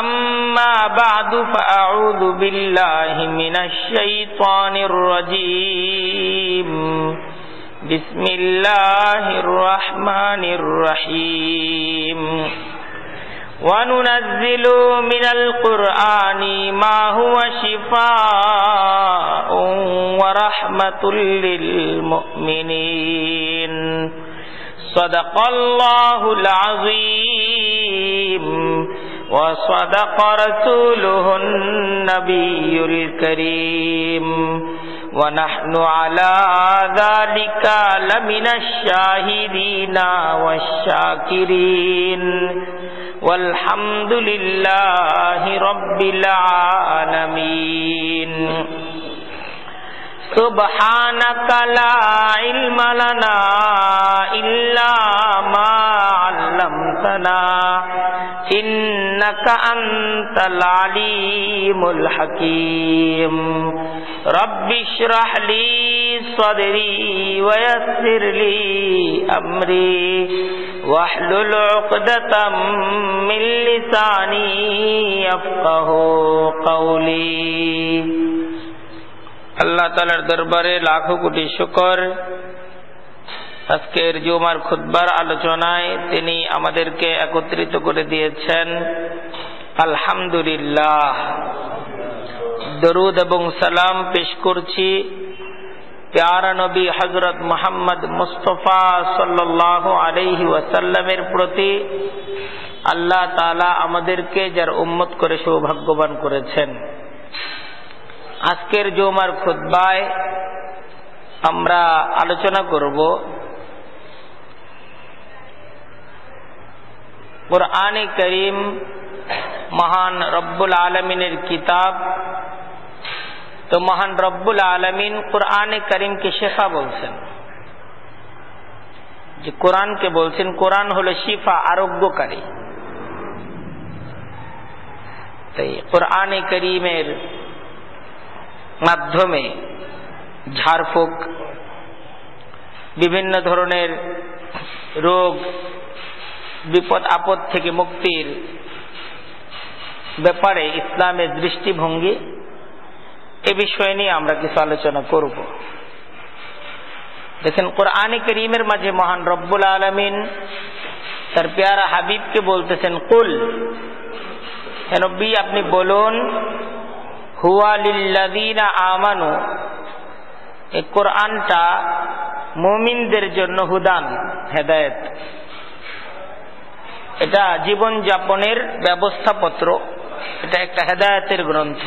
أما بعد فأعوذ بالله من الشيطان الرجيم بسم الله الرحمن الرحيم وننزل من القرآن ما هو شفاء ورحمة للمؤمنين صدق الله العظيم وصدق رسوله النبي الكريم ونحن على ذلك لمن الشاهدين والشاكرين والحمد لله رب العالمين سبحانك لا علم لنا إلا ما علمتنا إنك أنت العليم الحكيم رب اشرح لي صدري ويسر لي أمري واحلل عقدة من لساني يفقه قولي আল্লাহ তালার দরবারে লাখো কোটি শুকর আজকের জুমার খুদ্বার আলোচনায় তিনি আমাদেরকে একত্রিত করে দিয়েছেন, আলহামদুলিল্লাহ, দরুদ এবং সালাম পেশ করছি প্যারা নবী হজরত মোহাম্মদ মুস্তফা সাল্লাহ আলহি ওয়াসাল্লামের প্রতি। আল্লাহ তালা আমাদেরকে যার উম্মত করে সৌভাগ্যবান করেছেন। আজকের জুমার খুদ্বায় আমরা আলোচনা করব কোরআনে করিম মহান রব্বুল আলমিনের কিতাব তো মহান রব্বুল আলমিন কোরআনে করিমকে শেফা বলছেন যে কোরআনকে বলছেন কোরআন হলো শিফা আরোগ্যকারী তাই কোরআনে করিমের মাধ্যমে ঝাড়ফুঁক বিভিন্ন ধরনের রোগ বিপদ আপদ থেকে মুক্তির ব্যাপারে ইসলামের দৃষ্টিভঙ্গি এ বিষয় নিয়ে আমরা কিছু আলোচনা করব। দেখেন, কোরআনে করিমের মাঝে মহান রব্বুল আলমিন তার পেয়ারা হাবিবকে বলতেছেন, কুল হেনব্বি আপনি বলুন হুয়ালিল্লাদিনা আমানু, এই কোরআনটা মুমিনদের জন্য হুদান, হেদায়েত। এটা জীবন যাপনের ব্যবস্থাপত্র এটা একটা হেদায়তের গ্রন্থ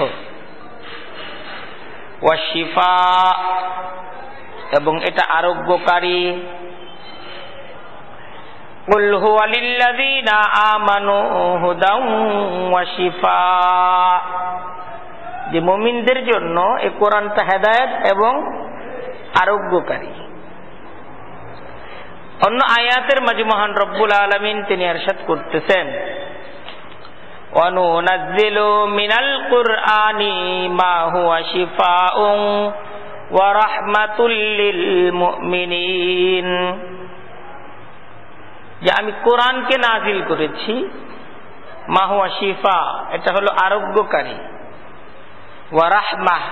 ওয়াশিফা এবং এটা আরোগ্যকারী قل هو للذين آمنوا هدى وشفاء যে মমিনদের জন্য এই কোরআনটা হেদায়ত এবং আরোগ্যকারী অন্য আয়াতের মাঝে মহান রব্বুল আলমিন তিনি আরশাদ করতেছেন وننزل من القرآن ما هو شفاء ورحمة للمؤمنين যে আমি কোরআনকে নাজিল করেছি মাহুয়া শিফা এটা হলো আরোগ্যকারী ওয়া রাহমাহ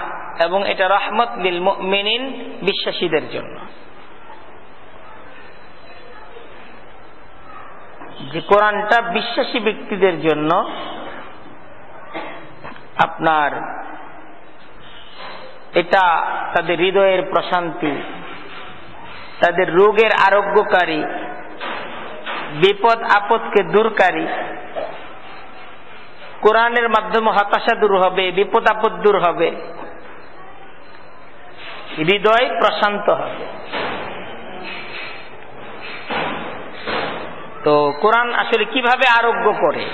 এবং এটা রহমত লিল মুমিনিন বিশ্বাসীদের জন্য যে কোরআনটা বিশ্বাসী ব্যক্তিদের জন্য আপনার এটা তাদের হৃদয়ের প্রশান্তি, তাদের রোগের আরোগ্যকারী, বিপদ আপদকে দূরকারী। কোরআনের মাধ্যমে হতাশা দূর হবে, বিপদ আপদ দূর হবে। হৃদয় প্রশান্ত হবে। তো কোরআন আসলে কীভাবে আরোগ্য করে?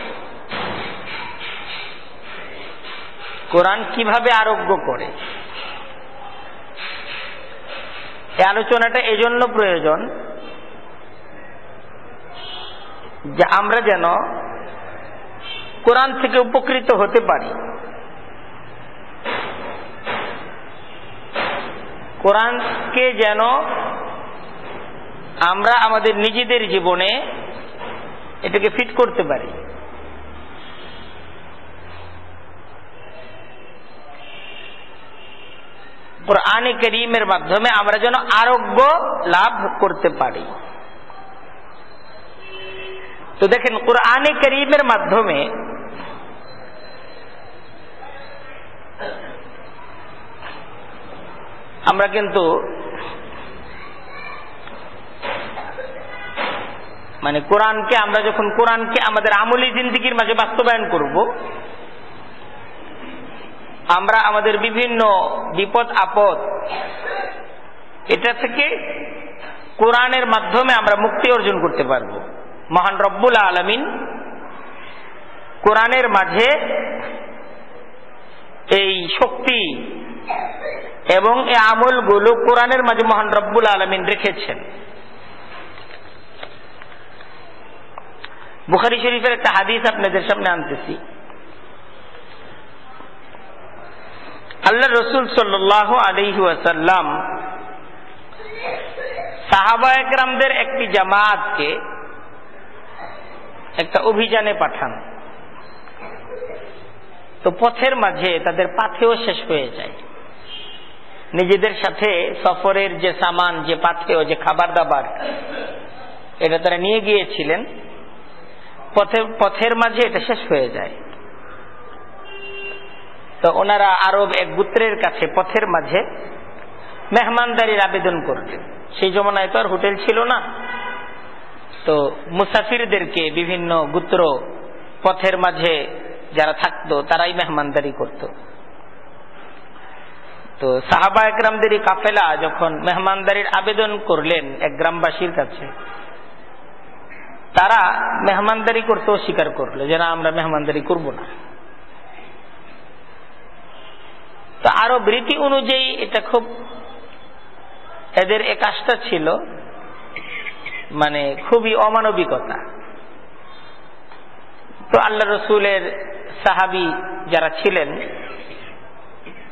কোরআন কীভাবে আরোগ্য করে? এই আলোচনাটা এজন্য প্রয়োজন যে আমরা যেন কোরআন থেকে উপকৃত হতে পারি। কোরআনকে যেন আমরা আমাদের নিজেদের জীবনে এটাকে ফিট করতে পারি। কোরআনে করিমের মাধ্যমে আমরা যেন আরোগ্য লাভ করতে পারি। তো দেখেন, কোরআনে করিমের মাধ্যমে আমরা কিন্তু মানে কোরআনকে আমরা যখন কোরআনকে আমাদের আমলি জিন্দিগির মাঝে বাস্তবায়ন করব, আমরা আমাদের বিভিন্ন বিপদ, আপদ, এটা থেকে কোরআনের মাধ্যমে আমরা মুক্তি অর্জন করতে পারব। মহান রব্বুল আলমিন কোরআনের মাঝে এই শক্তি এবং এই আমলগুলো কোরআনের মাঝে মহান রব্বুল আলমিন রেখেছেন। বুখারি শরীফের একটা হাদিস আপনাদের সামনে আনতেছি। আল্লাহ রসুল সাল্লাহ আলহি ওয়াসাল্লাম সাহাবা একরামদের একটি জামাতকে একটা অভিযানে পাঠান। তো পথের মাঝে তাদের পাথেও শেষ হয়ে যায়। নিজেদের সাথে সফরের যে সামান, যে পাথেও, যে খাবার দাবার, এটা তারা নিয়ে গিয়েছিলেন। পথের পথের মাঝে এটা শেষ হয়ে যায়। তো ওনারা আরব এক গুত্রের কাছে পথের মাঝে মেহমানদারির আবেদন করলেন সেই জমানায় তো আর হোটেল ছিল না। তো মুসাফিরদেরকে বিভিন্ন গুত্র পথের মাঝে যারা থাকতো, তারাই মেহমানদারি করত। তো সাহাবা একরামদের কাফেলা যখন মেহমানদারির আবেদন করলেন এক গ্রামবাসীর কাছে তারা মেহমানদারি করতেও স্বীকার করল যে না, আমরা মেহমানদারি করব না। তো আরও রীতি অনুযায়ী এটা খুব এদের এ কাজটা ছিল মানে খুবই অমানবিকতা। তো আল্লাহ রসুলের সাহাবি যারা ছিলেন,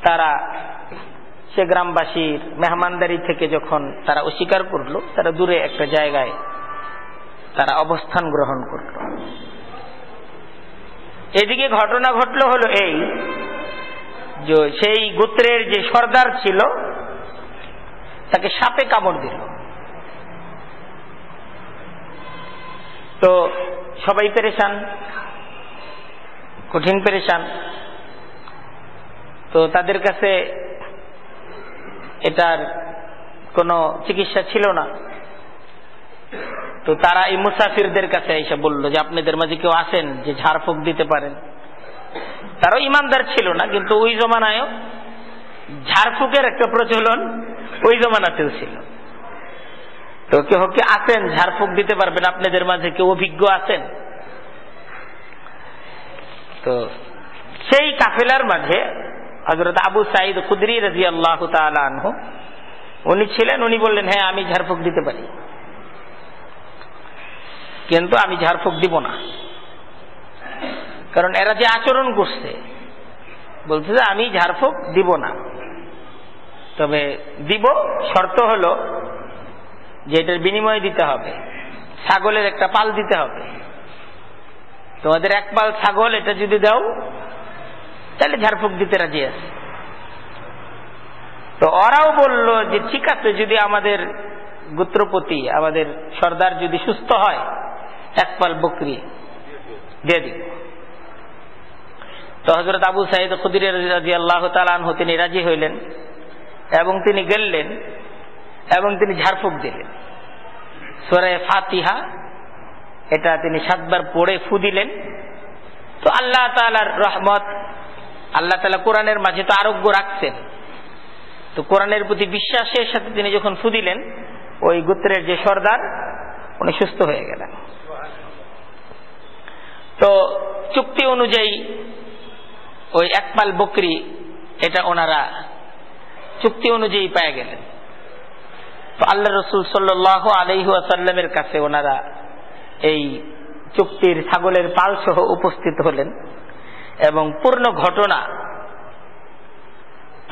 তারা সে গ্রামবাসীর মেহমানদারি থেকে যখন তারা অস্বীকার করল, তারা দূরে একটা জায়গায় তারা অবস্থান গ্রহণ করল এদিকে ঘটনা ঘটল হলো এই যে সেই গোত্রের যে সর্দার ছিল, তাকে সাপে কামড় দিল। তো সবাই পেরেশান, কঠিন পেরেশান। তো তাদের কাছে এটার কোনো চিকিৎসা ছিল না। তো তারা এই মুসাফিরদের কাছে এসে বলল যে আপনাদের মাঝে কেউ আসেন যে ঝাড়ফুঁক দিতে পারেন। তারাও ইমানদার ছিল না, কিন্তু ওই জমানায়ও ঝাড়ফুঁকের একটা প্রচলন ওই জমানাতেও ছিল। তো কেউ কে আসেন ঝাড়ফুঁক দিতে পারবেন, আপনাদের মাঝে কেউ অভিজ্ঞ আছেন? তো সেই কাফেলার মাঝে হজরত আবু সাইদ খুদরি রাজি আল্লাহ আনহু, উনি ছিলেন, উনি বললেন হ্যাঁ আমি ঝাড়ফুঁক দিতে পারি। কিন্তু আমি ঝাড়ফুঁক দিব না। কারণ এরা যে আচরণ করছে, বলছে যে আমি ঝাড়ফুঁক দিব না। তবে দিব শর্ত হলো যে এটার বিনিময় দিতে হবে। ছাগলের একটা পাল দিতে হবে। তোমাদের এক পাল ছাগল, এটা যদি দাও, তাহলে ঝাড়ফুঁক দিতে রাজি আছে। তো ওরাও বলল যে, ঠিক আছে, যদি আমাদের গোত্রপতি, আমাদের সর্দার যদি সুস্থ হয় এক পাল বকরি। দিয়ে দিব তো হজরত আবু সাইদ খুদির রাজি আল্লাহ তালানহ তিনি রাজি হইলেন এবং তিনি গেললেন এবং তিনি ঝাড়ফুঁক দিলেন। সোরে ফাতিহা, এটা তিনি সাতবার পড়ে ফু দিলেন। তো আল্লাহ তালার রহমত, আল্লাহ তালা কোরআনের মাঝে তো আরোগ্য রাখছেন। তো কোরআনের প্রতি বিশ্বাসের সাথে তিনি যখন ফু দিলেন, ওই গোত্রের যে সর্দার, উনি সুস্থ হয়ে গেলেন। তো চুক্তি অনুযায়ী ওই একপাল বকরি, এটা ওনারা চুক্তি অনুযায়ী পেয়ে গেলেন। তো আল্লাহ রসুল সাল্লাহ আলহাসাল্লামের কাছে ওনারা এই চুক্তির ছাগলের পাল সহ উপস্থিত হলেন এবং পূর্ণ ঘটনা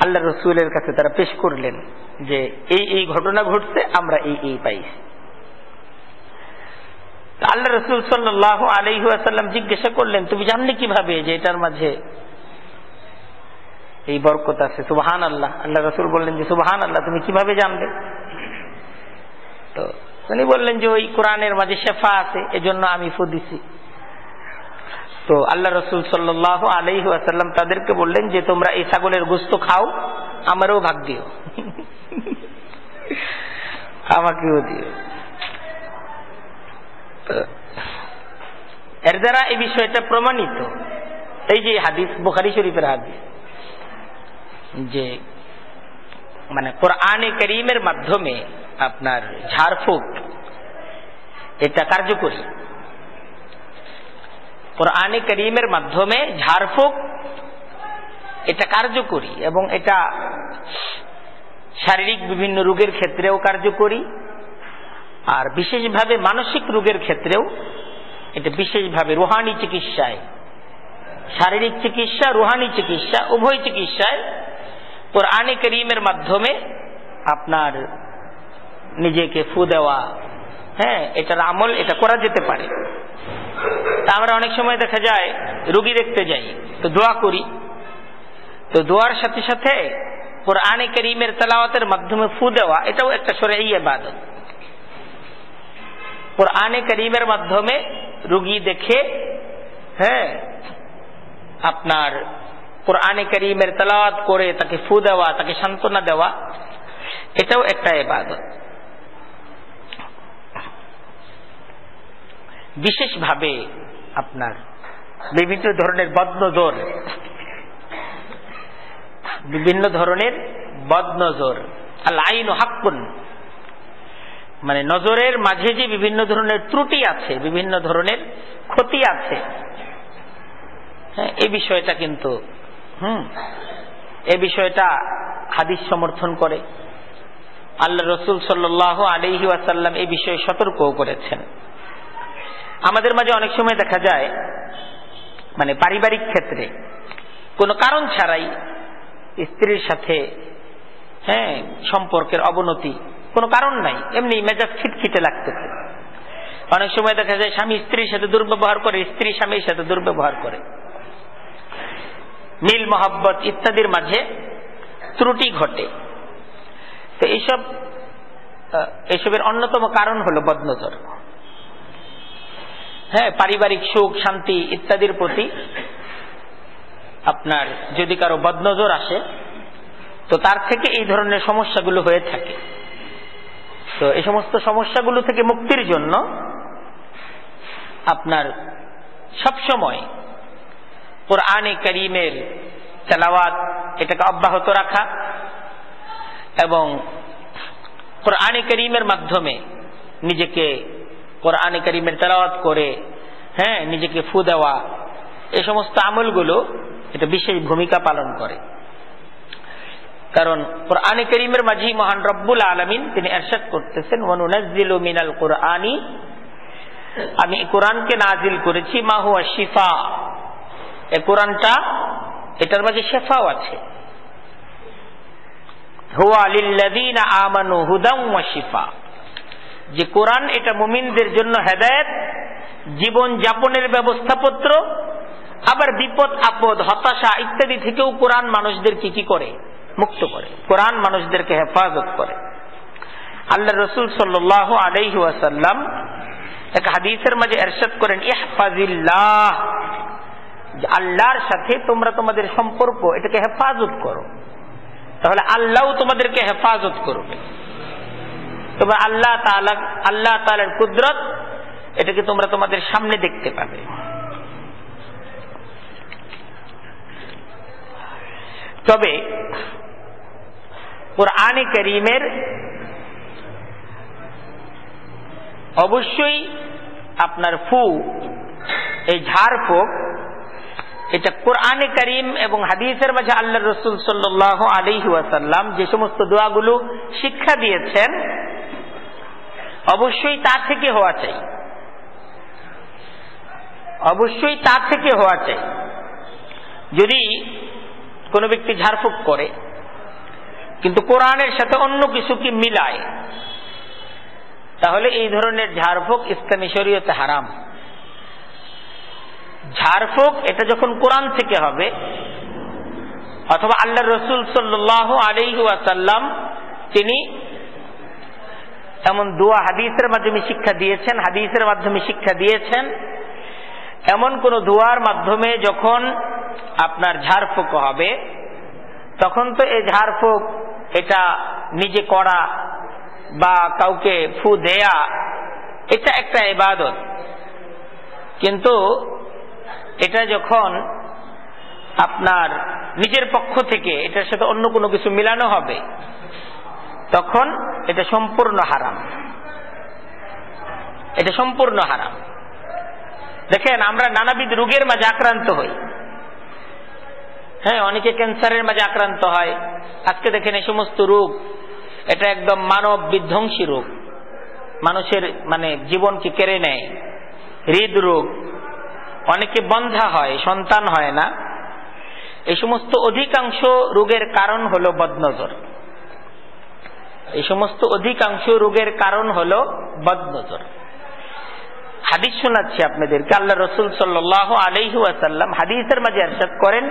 আল্লাহ রসুলের কাছে তারা পেশ করলেন যে এই এই ঘটনা ঘটছে, আমরা এই এই পাইছি। আল্লাহ রসুল সাল্লাহ আলহাসাল্লাম জিজ্ঞাসা করলেন, তুমি জানলে কীভাবে যে এটার মাঝে এই বরকত আছে? সুবাহান আল্লাহ আল্লাহ রসুল বললেন যে সুবাহান আল্লাহ তুমি কীভাবে জানবে তো উনি বললেন যে, ওই কোরআনের মাঝে শেফা আছে, এজন্য আমি ফু দিছি। তো আল্লাহ রসুল সাল্লাহ আলহি তাদেরকে বললেন যে, তোমরা এই ছাগলের গোস্ত খাও, আমারও ভাগ দিও আমাকেও দিও। এর দ্বারা এই বিষয়টা প্রমাণিত। এই যে হাদিস, বোখারি শরীফের হাদিস, যে মানে কোরআনে করিমের মাধ্যমে আপনার ঝাড়ফুঁক, এটা কার্যকরী। কোরআনে করিমের মাধ্যমে ঝাড়ফুঁক, এটা কার্যকরী এবং এটা শারীরিক বিভিন্ন রোগের ক্ষেত্রেও কার্যকরী। আর বিশেষভাবে মানসিক রোগের ক্ষেত্রেও এটা বিশেষভাবে রুহানি চিকিৎসায়। শারীরিক চিকিৎসা, রুহানি চিকিৎসা, উভয় চিকিৎসায় তোর কোরআনে করিমের মাধ্যমে আপনার নিজেকে ফু দেওয়া হ্যাঁ এটার আমল, এটা করা যেতে পারে। তা আমরা অনেক সময় দেখা যায়, রুগী দেখতে যাই, তো দোয়া করি। তো দোয়ার সাথে সাথে কোরআনে করিমের তেলাওয়াতের মাধ্যমে ফু দেওয়া, এটাও একটা সরে এই বাদত কোরআনে করিমের মাধ্যমে রুগী দেখে হ্যাঁ আপনার কোরআনে করিমের তেলাওয়াত করে তাকে ফু দেওয়া, তাকে সান্ত্বনা দেওয়া, এটাও একটা এবাদত বিশেষভাবে আপনার বিভিন্ন ধরনের বদনজর, বিভিন্ন ধরনের বদনজর, আল আইন হাক্কুন মানে নজরের মাঝে যে বিভিন্ন ধরনের ত্রুটি আছে, বিভিন্ন ধরনের ক্ষতি আছে। হ্যাঁ এই বিষয়টা কিন্তু, হুম এই বিষয়টা হাদিস সমর্থন করে। আল্লাহ রসুল সাল্লাহ আলহি ওয়াসাল্লাম এই বিষয়ে সতর্কও করেছেন। আমাদের মাঝে অনেক সময় দেখা যায় মানে পারিবারিক ক্ষেত্রে কোনো কারণ ছাড়াই স্ত্রীর সাথে হ্যাঁ সম্পর্কের অবনতি কোনো কারণ নাই। এমনি মেজাজ খিটখিটে লাগতেছে। অনেক সময় দেখা যায় স্বামী স্ত্রীর সাথে দুর্ব্যবহার করে, স্ত্রী স্বামীর সাথে দুর্ব্যবহার করে। মিল, মহব্বত ইত্যাদির মাঝে ত্রুটি ঘটে। তো এইসব এসবের অন্যতম কারণ হলো বদনজর। হ্যাঁ পারিবারিক সুখ, শান্তি ইত্যাদির প্রতি আপনার যদি কারও বদনজর আসে, তো তার থেকে এই ধরনের সমস্যাগুলো হয়ে থাকে। তো এই সমস্ত সমস্যাগুলো থেকে মুক্তির জন্য আপনার সবসময় কোরআনে করিমের তেলাওয়াত এটাকে অব্যাহত রাখা এবং কোরআনে করিমের মাধ্যমে নিজেকে কোরআনে করিমের তেলাওয়াত করে হ্যাঁ নিজেকে ফু দেওয়া এই সমস্ত আমলগুলো এটা বিশেষ ভূমিকা পালন করে। কারণ কোরআনে করিমের মাঝি মহান রব্বুল আলমিন তিনি এরশাদ করতেছেন মিনাল কোরআনি আমি কোরআনকে নাজিল করেছি মাহুয়া শিফা এ কোরআনটা এটার মাঝে শেফাও আছে। যে কোরআন এটা মুমিনদের জন্য হেদায়ত, জীবন যাপনের ব্যবস্থাপত্র, আবার বিপদ আপদ, হতাশা ইত্যাদি থেকেও কোরআন মানুষদের কি কি করে? মুক্ত করে, কোরআন মানুষদেরকে হেফাজত করে। আল্লাহ রসুল সাল্লাহ আলহি ওয়াসাল্লাম এক হাদিসের মাঝে এরশাদ করেন, ইহফাজিল্লাহ আল্লাহর সাথে তোমরা তোমাদের সম্পর্ক, এটাকে হেফাজত করো। তাহলে আল্লাহ তোমাদেরকে হেফাজত করবে। তবে আল্লাহ আল্লাহ তাআলার কুদরত, এটাকে তোমরা তোমাদের সামনে দেখতে পাবে। তবে কোরআনে করিমের অবশ্যই আপনার ফু, এই ঝাড়ফুঁক এটা কোরআনে করিম এবং হাদিসের মাঝে আল্লাহ রসুল সাল্লাহ আলহি ওয়াসাল্লাম যে সমস্ত দোয়াগুলো শিক্ষা দিয়েছেন, অবশ্যই তা থেকে হওয়া চাই। অবশ্যই তা থেকে হওয়া চাই। যদি কোনো ব্যক্তি ঝাড়ফুঁক করে কিন্তু কোরআনের সাথে অন্য কিছু কি মিলায়? তাহলে এই ধরনের ঝাড়ফুঁক ইসলামী শরীয়তে হারাম। ঝাড়ফুঁক এটা যখন কোরআন থেকে হবে, অথবা আল্লাহ রসুল সাল্লাহ আলহি আসাল্লাম তিনি এমন দোয়া হাদিসের মাধ্যমে শিক্ষা দিয়েছেন, হাদিসের মাধ্যমে শিক্ষা দিয়েছেন, এমন কোন দোয়ার মাধ্যমে যখন আপনার ঝাড়ফুঁক হবে তখন তো এই ঝাড়ফুঁক এটা নিজে করা বা কাউকে ফু দেয়া, এটা একটা ইবাদত। কিন্তু এটা যখন আপনার নিজের পক্ষ থেকে এটার সাথে অন্য কোনো কিছু মিলানো হবে, তখন এটা সম্পূর্ণ হারাম। এটা সম্পূর্ণ হারাম। দেখেন, আমরা নানাবিধ রোগের মাঝে আক্রান্ত হই। হ্যাঁ অনেকে ক্যান্সারের মাঝে আক্রান্ত হয়। আজকে দেখেন এই সমস্ত রোগ, এটা একদম মানব বিধ্বংসী রোগ। মানুষের মানে জীবনকে কেড়ে নেয়। হৃদরোগ, অনেকে বন্ধা হয়, সন্তান হয় না। এই সমস্ত অধিকাংশ রোগের কারণ হল বদনজর। এই সমস্ত অধিকাংশ রোগের কারণ হল বদনজর। হাদিস শোনাচ্ছি আপনাদেরকে। আল্লাহ রসুল সাল্লাহ আলহু আসাল্লাম হাদিসের মাঝে আরশাদ করেন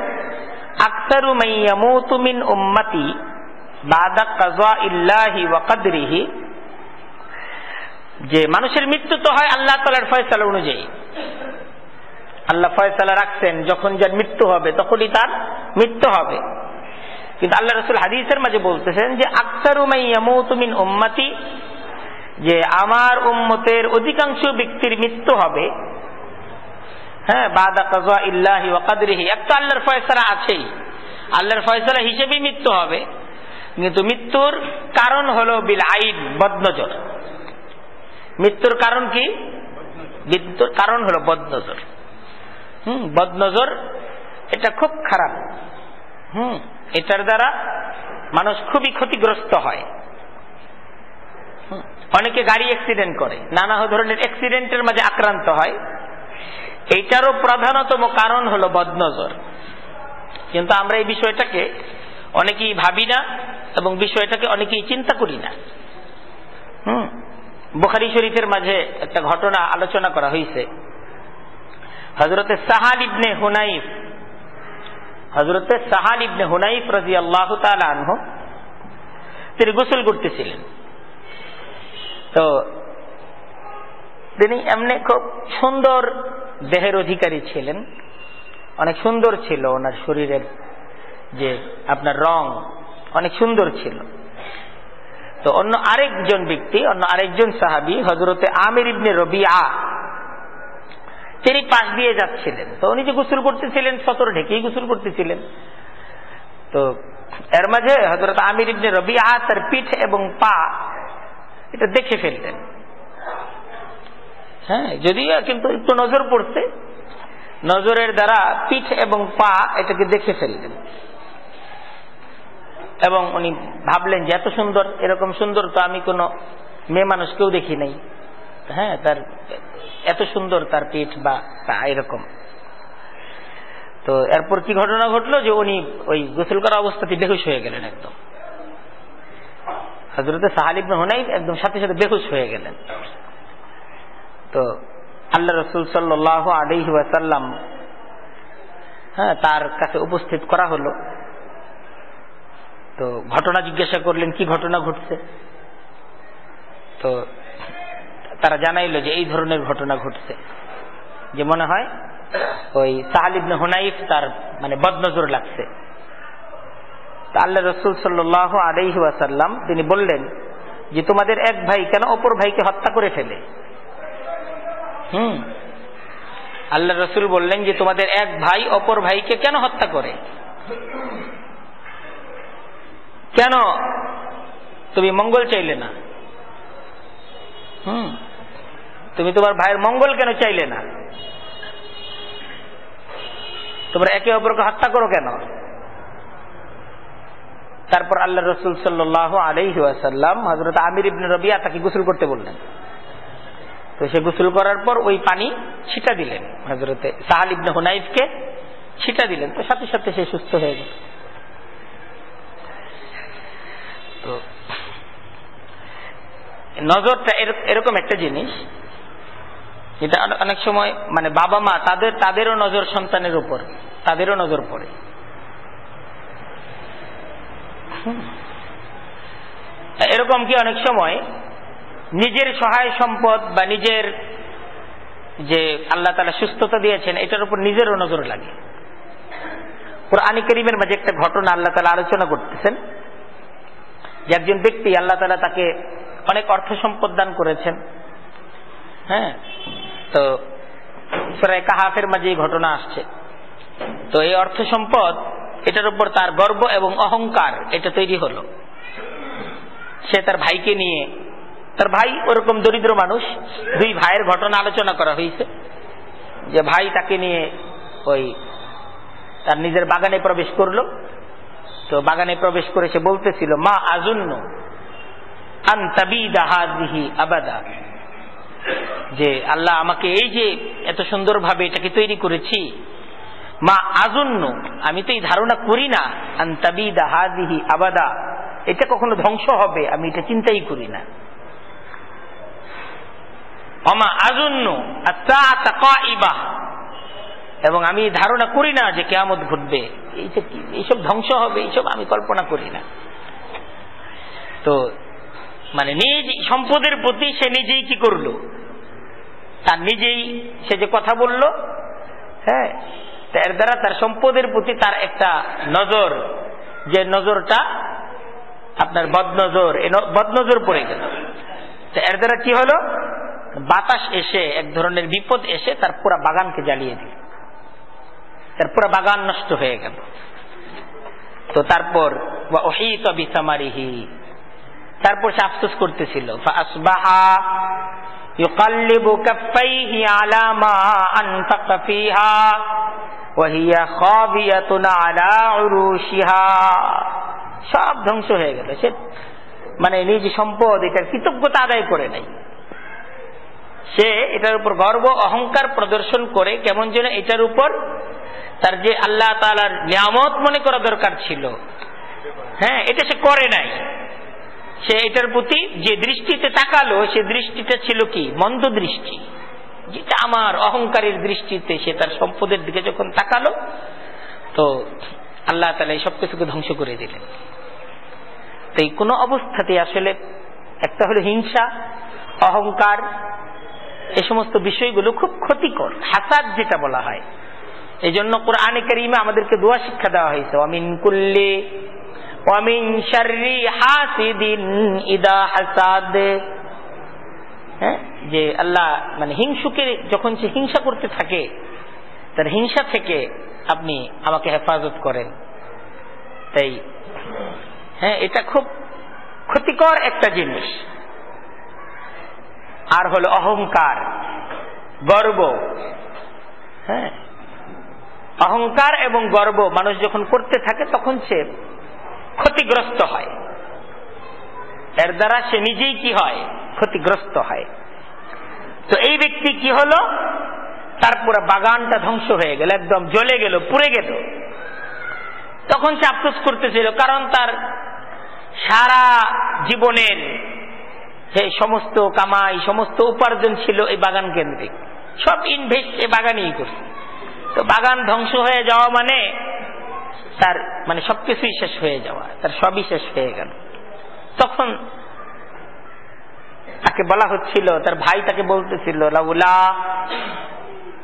আক্তারু মাইয়ামুতু মিন উম্মতি বাদা কাজা ইল্লাহি ওয়া যে মানুষের মৃত্যু তো হয় আল্লাহ তালার ফয়সালা অনুযায়ী। আল্লাহ ফয়সালা রাখছেন যখন যার মৃত্যু হবে, তখনই তার মৃত্যু হবে। কিন্তু আল্লাহ রসুল হাদিসের মাঝে বলতেছেন যে আক্তারু মাইয়ামুতু মিন উম্মতি, যে আমার উম্মতের অধিকাংশ ব্যক্তির মৃত্যু হবে। হ্যাঁ বাদা কাজা ইল্লাহি ওয়াকাদরিহি একটা আল্লাহর ফয়সালা আছেই। আল্লাহর ফয়সালা হিসেবেই মৃত্যু হবে। কিন্তু মৃত্যুর কারণ হলো বিল আইন, বদনজর। মৃত্যুর কারণ কি? মৃত্যুর কারণ হলো বদনজর। হুম, বদনজর এটা খুব খারাপ। হুম, এটার দ্বারা মানুষ খুবই ক্ষতিগ্রস্ত হয়। অনেকে গাড়ি অ্যাক্সিডেন্ট করে, নানা ধরনের অ্যাক্সিডেন্টের মাঝে আক্রান্ত হয়। এইটারও প্রধানতম কারণ হলো বদনজর। কিন্তু আমরা এই বিষয়টাকে অনেকেই ভাবি না এবং বিষয়টাকে অনেকেই চিন্তা করি না। হুম? বুখারি শরীফের মাঝে একটা ঘটনা আলোচনা করা হয়েছে। হজরতে সাহাল ইবনে হুনাইফ হজরতে সাহাল ইবনে হুনাইফ রাজি আল্লাহ আনহ, তিনি গোসল করতেছিলেন। তো তিনি এমনি খুব সুন্দর দেহের অধিকারী ছিলেন। অনেক সুন্দর ছিল ওনার শরীরের যে আপনার রং, অনেক সুন্দর ছিল। তো অন্য আরেকজন ব্যক্তি, অন্য আরেকজন সাহাবি হজরতে আমির ইবনে রবিআ, তিনি পাশ দিয়ে যাচ্ছিলেন। তো উনি যে গোসল করতেছিলেন, সতর ঢেকেই গোসল করতেছিলেন। তো এর মাঝে হজরত আমির ইবনে রবিআ তার পিঠ এবং পা, এটা দেখে ফেললেন হ্যাঁ যদিও কিন্তু একটু নজর পড়ছে। নজরের দ্বারা পিঠ এবং পা এটাকে দেখে ফেললেন। এবং উনি ভাবলেন যে এত সুন্দর, এরকম সুন্দর তো আমি কোনো মেয়ে মানুষকেও দেখি নাই। হ্যাঁ তার এত সুন্দর তার পিঠ বা তা এরকম। তো এরপর কি ঘটনা ঘটলো যে উনি ওই গোসল করা অবস্থাতে বেহুশ হয়ে গেলেন একদম। হজরতে সাহালিব হনাই একদম সাথে সাথে বেহুশ হয়ে গেলেন। আল্লাহ রসুল সাল্লাহ আলহি ওয়াসাল্লাম হ্যাঁ তার কাছে উপস্থিত করা হলো। তো ঘটনা জিজ্ঞাসা করলেন, কি ঘটনা ঘটছে? তো তারা জানাইলো যে এই ধরনের ঘটনা ঘটছে। যে মনে হয় ওই সাহালিবনে হুনাইফ তার মানে বদনজর লাগছে। আল্লাহ রসুল সাল্লাহ আলহি ওয়াসাল্লাম, তিনি বললেন যে তোমাদের এক ভাই কেন অপর ভাইকে হত্যা করে ফেলে? হুম। আল্লাহ রসুল বললেন যে তোমাদের এক ভাই অপর ভাইকে কেন হত্যা করে? কেন? তুমি মঙ্গল চাইলে না। হুম। তুমি তোমার ভাইয়ের মঙ্গল কেন চাইলে না? তোমরা একে অপরকে হত্যা করো কেন? তারপর আল্লাহ রসুল সাল্লাহ আলহি আসাল্লাম হজরত আমির ইবনে রবিয়া তাকে গোসল করতে বললেন। তো সে গোসল করার পর ওই পানি ছিটা দিলেন হজরতে সাহাল ইবনে হুনাইফকে ছিটা দিলেন। তো সাথে সাথে সে সুস্থ হয়ে গেল। তো নজরটা এরকম একটা জিনিস এটা অনেক সময় মানে বাবা মা তাদের, তাদেরও নজর সন্তানের উপর, তাদেরও নজর পড়ে। এরকম কি অনেক সময় নিজের সহায় সম্পদ বা নিজের যে আল্লাহ তালা সুস্থতা দিয়েছেন, এটার উপর নিজেরও নজর লাগে। কোরআন করিমের মাঝে একটা ঘটনা আল্লাহ তালা আলোচনা করতেছেন, যে একজন ব্যক্তি আল্লাহ তালা তাকে অনেক অর্থ সম্পদ দান করেছেন। হ্যাঁ তো সরাই কাহাফের মাঝে এই ঘটনা আসছে। তো এই অর্থ সম্পদ, এটার উপর তার গর্ব এবং অহংকার, এটা তৈরি হলো। সে তার ভাইকে নিয়ে তার ভাই ওরকম দরিদ্র মানুষ। দুই ভাইয়ের ঘটনা আলোচনা করা হয়েছে। যে ভাই তাকে নিয়ে ওই তার নিজের বাগানে প্রবেশ করল। তো বাগানে প্রবেশ করে সে বলতেছিল, মা আজুন্ন আবাদা। যে আল্লাহ আমাকে এই যে এত সুন্দরভাবে এটাকে তৈরি করেছি, মা আজন্য আমি তো এই ধারণা করি না আন্তাবিদা হাদিহি আবাদা। এটা কখনো ধ্বংস হবে, আমি এটা চিন্তাই করি না। এবং আমি ধারণা করি না যে কেয়ামত ঘটবে। এইসব ধ্বংস হবে, এইসব আমি কল্পনা করি না। তো মানে নিজ সম্পদের প্রতি সে নিজেই কি করল? তার নিজেই সে যে কথা বলল হ্যাঁ এর দ্বারা তার সম্পদের প্রতি তার একটা নজর, যে নজরটা আপনার বদনজর বদনজর পড়ে গেল। এর দ্বারা কি হলো? বাতাস এসে এক ধরনের বিপদ এসে তার পুরা বাগানকে জ্বালিয়ে দিল তার পুরা বাগান নষ্ট হয়ে গেল তো তারপর ওহিত বিসামারিহি তারপর সে আফসোস করতেছিল يقلب كفيه على ما أنفق فيها وهي خاوية على عروشها সব ধ্বংস হয়ে গেল সে মানে নিজ সম্পদ এটার কৃতজ্ঞতা আদায় করে নাই সে এটার উপর গর্ব, অহংকার প্রদর্শন করে কেমন যেন এটার উপর তার যে আল্লাহ তালার নিয়ামত মনে করা দরকার ছিল। হ্যাঁ এটা সে করে নাই। সে এটার প্রতি যে দৃষ্টিতে তাকালো, সে দৃষ্টিটা ছিল কি? মন্দ দৃষ্টি। যেটা আমার অহংকারের দৃষ্টিতে সে তার সম্পদের দিকে যখন তাকালো, তো আল্লাহ তালা এই সবকিছুকে ধ্বংস করে দিলেন। তো এই কোনো অবস্থাতে আসলে একটা হলো হিংসা, অহংকার এ সমস্ত বিষয়গুলো খুব ক্ষতিকর, হাসাদ যেটা বলা হয়। এই জন্য কোরআনে করিমে আমাদেরকে দোয়া শিক্ষা দেওয়া হয়েছে। অমিন কুল্লি অমিন হাসিদিন ইদা হাসাদ। হ্যাঁ? যে আল্লাহ মানে হিংসুকে যখন সে হিংসা করতে থাকে, তার হিংসা থেকে আপনি আমাকে হেফাজত করেন। তাই হ্যাঁ এটা খুব ক্ষতিকর একটা জিনিস। আর হলো অহংকার, গর্ব। হ্যাঁ? অহংকার এবং গর্ব, মানুষ যখন করতে থাকে তখন সে ক্ষতিগ্রস্ত হয়। এর দ্বারা সে নিজেই কি হয়? ক্ষতিগ্রস্ত হয়। তো এই ব্যক্তি কি হলো? তার পুরো বাগানটা ধ্বংস হয়ে গেল, একদম জ্বলে গেল, পুড়ে গেল। তখন সে আফসোস করতেছিল, কারণ তার সারা জীবনের যে সমস্ত কামাই সমস্ত উপার্জন ছিল এই বাগান কেন্দ্রিক সব ইনভেস্ট এই বাগানেই করছে তো বাগান ধ্বংস হয়ে যাওয়া মানে তার মানে সবকিছুই শেষ হয়ে যাওয়া তার সবই শেষ হয়ে গেল তখন তাকে বলা হচ্ছিল তার ভাই তাকে বলতেছিল লাউলা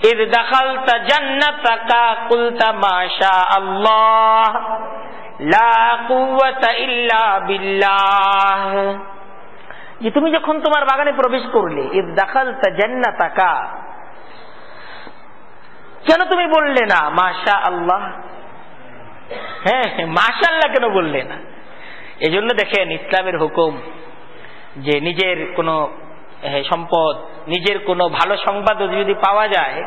إذ دخلت جنتك قلت ما شاء الله لا قوة إلا بالله যে তুমি যখন তোমার বাগানে প্রবেশ করলে, ইদ দাখাল তা জান্না তাকা কেন তুমি বললে না মাশা আল্লাহ হ্যাঁ মাশা আল্লাহ কেন বললে না? এজন্য দেখেন ইসলামের হুকুম যে নিজের কোনো সম্পদ, নিজের কোনো ভালো সংবাদ যদি পাওয়া যায়,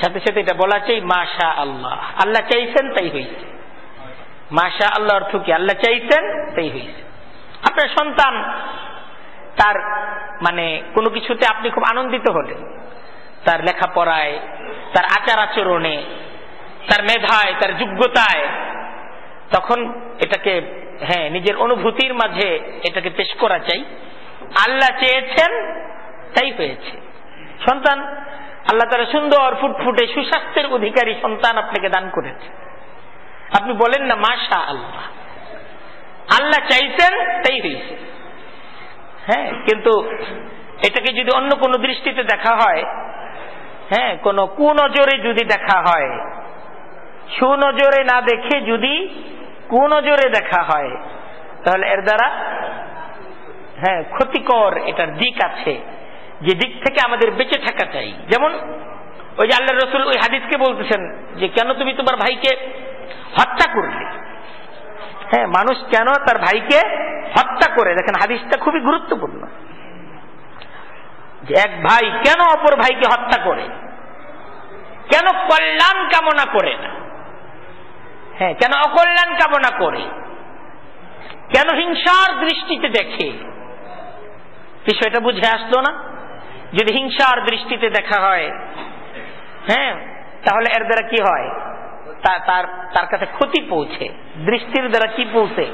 সাথে সাথে এটা বলা চাই মাশা আল্লাহ আল্লাহ চাইছেন, তাই হয়েছে মাশা আল্লাহ অর্থ কি? আল্লাহ চাইছেন তাই হয়েছে আপনার সন্তান তার মানে কোনো কিছুতে আপনি খুব আনন্দিত হলেন। তার লেখাপড়ায়, তার আচার আচরণে, তার মেধায়, তার যোগ্যতায়। তখন এটাকে হ্যাঁ নিজের অনুভূতির মাঝে এটাকে পেশ করা চাই। আল্লাহ চেয়েছেন, তাই হয়েছে। সন্তান, আল্লাহ তারা সুন্দর, ফুটফুটে, সুস্বাস্থ্যের অধিকারী সন্তান আপনাকে দান করেছে। আপনি বলেন না মাশা আল্লাহ আল্লাহ চাইছেন, তাই হয়েছে। হ্যাঁ কিন্তু এটাকে যদি অন্য কোনো দৃষ্টিতে দেখা হয় হ্যাঁ কোন কুনজরে যদি দেখা হয়, সুনজরে না দেখে যদি কুনজরে দেখা হয়, তাহলে এর দ্বারা হ্যাঁ ক্ষতিকর এটার দিক আছে, যে দিক থেকে আমাদের বেঁচে থাকা চাই যেমন ওই যে আল্লাহ রসুল ওই হাদিসকে বলতেছেন যে, কেন তুমি তোমার ভাইকে হত্যা করলে? হ্যাঁ মানুষ কেন তার ভাইকে হত্যা করে? দেখেন, হাদিসটা খুবই গুরুত্বপূর্ণ। যে এক ভাই কেন অপর ভাইকে হত্যা করে? কেন কল্যাণ কামনা করে না? হ্যাঁ কেন অকল্যাণ কামনা করে? কেন হিংসার দৃষ্টিতে দেখে? বিষয়টা বুঝে আসলো না? যদি হিংসার দৃষ্টিতে দেখা হয় হ্যাঁ তাহলে এর দ্বারা কি হয়? তার তার কাছে ক্ষতি পৌঁছে। দৃষ্টির দ্বারা কি পৌঁছে?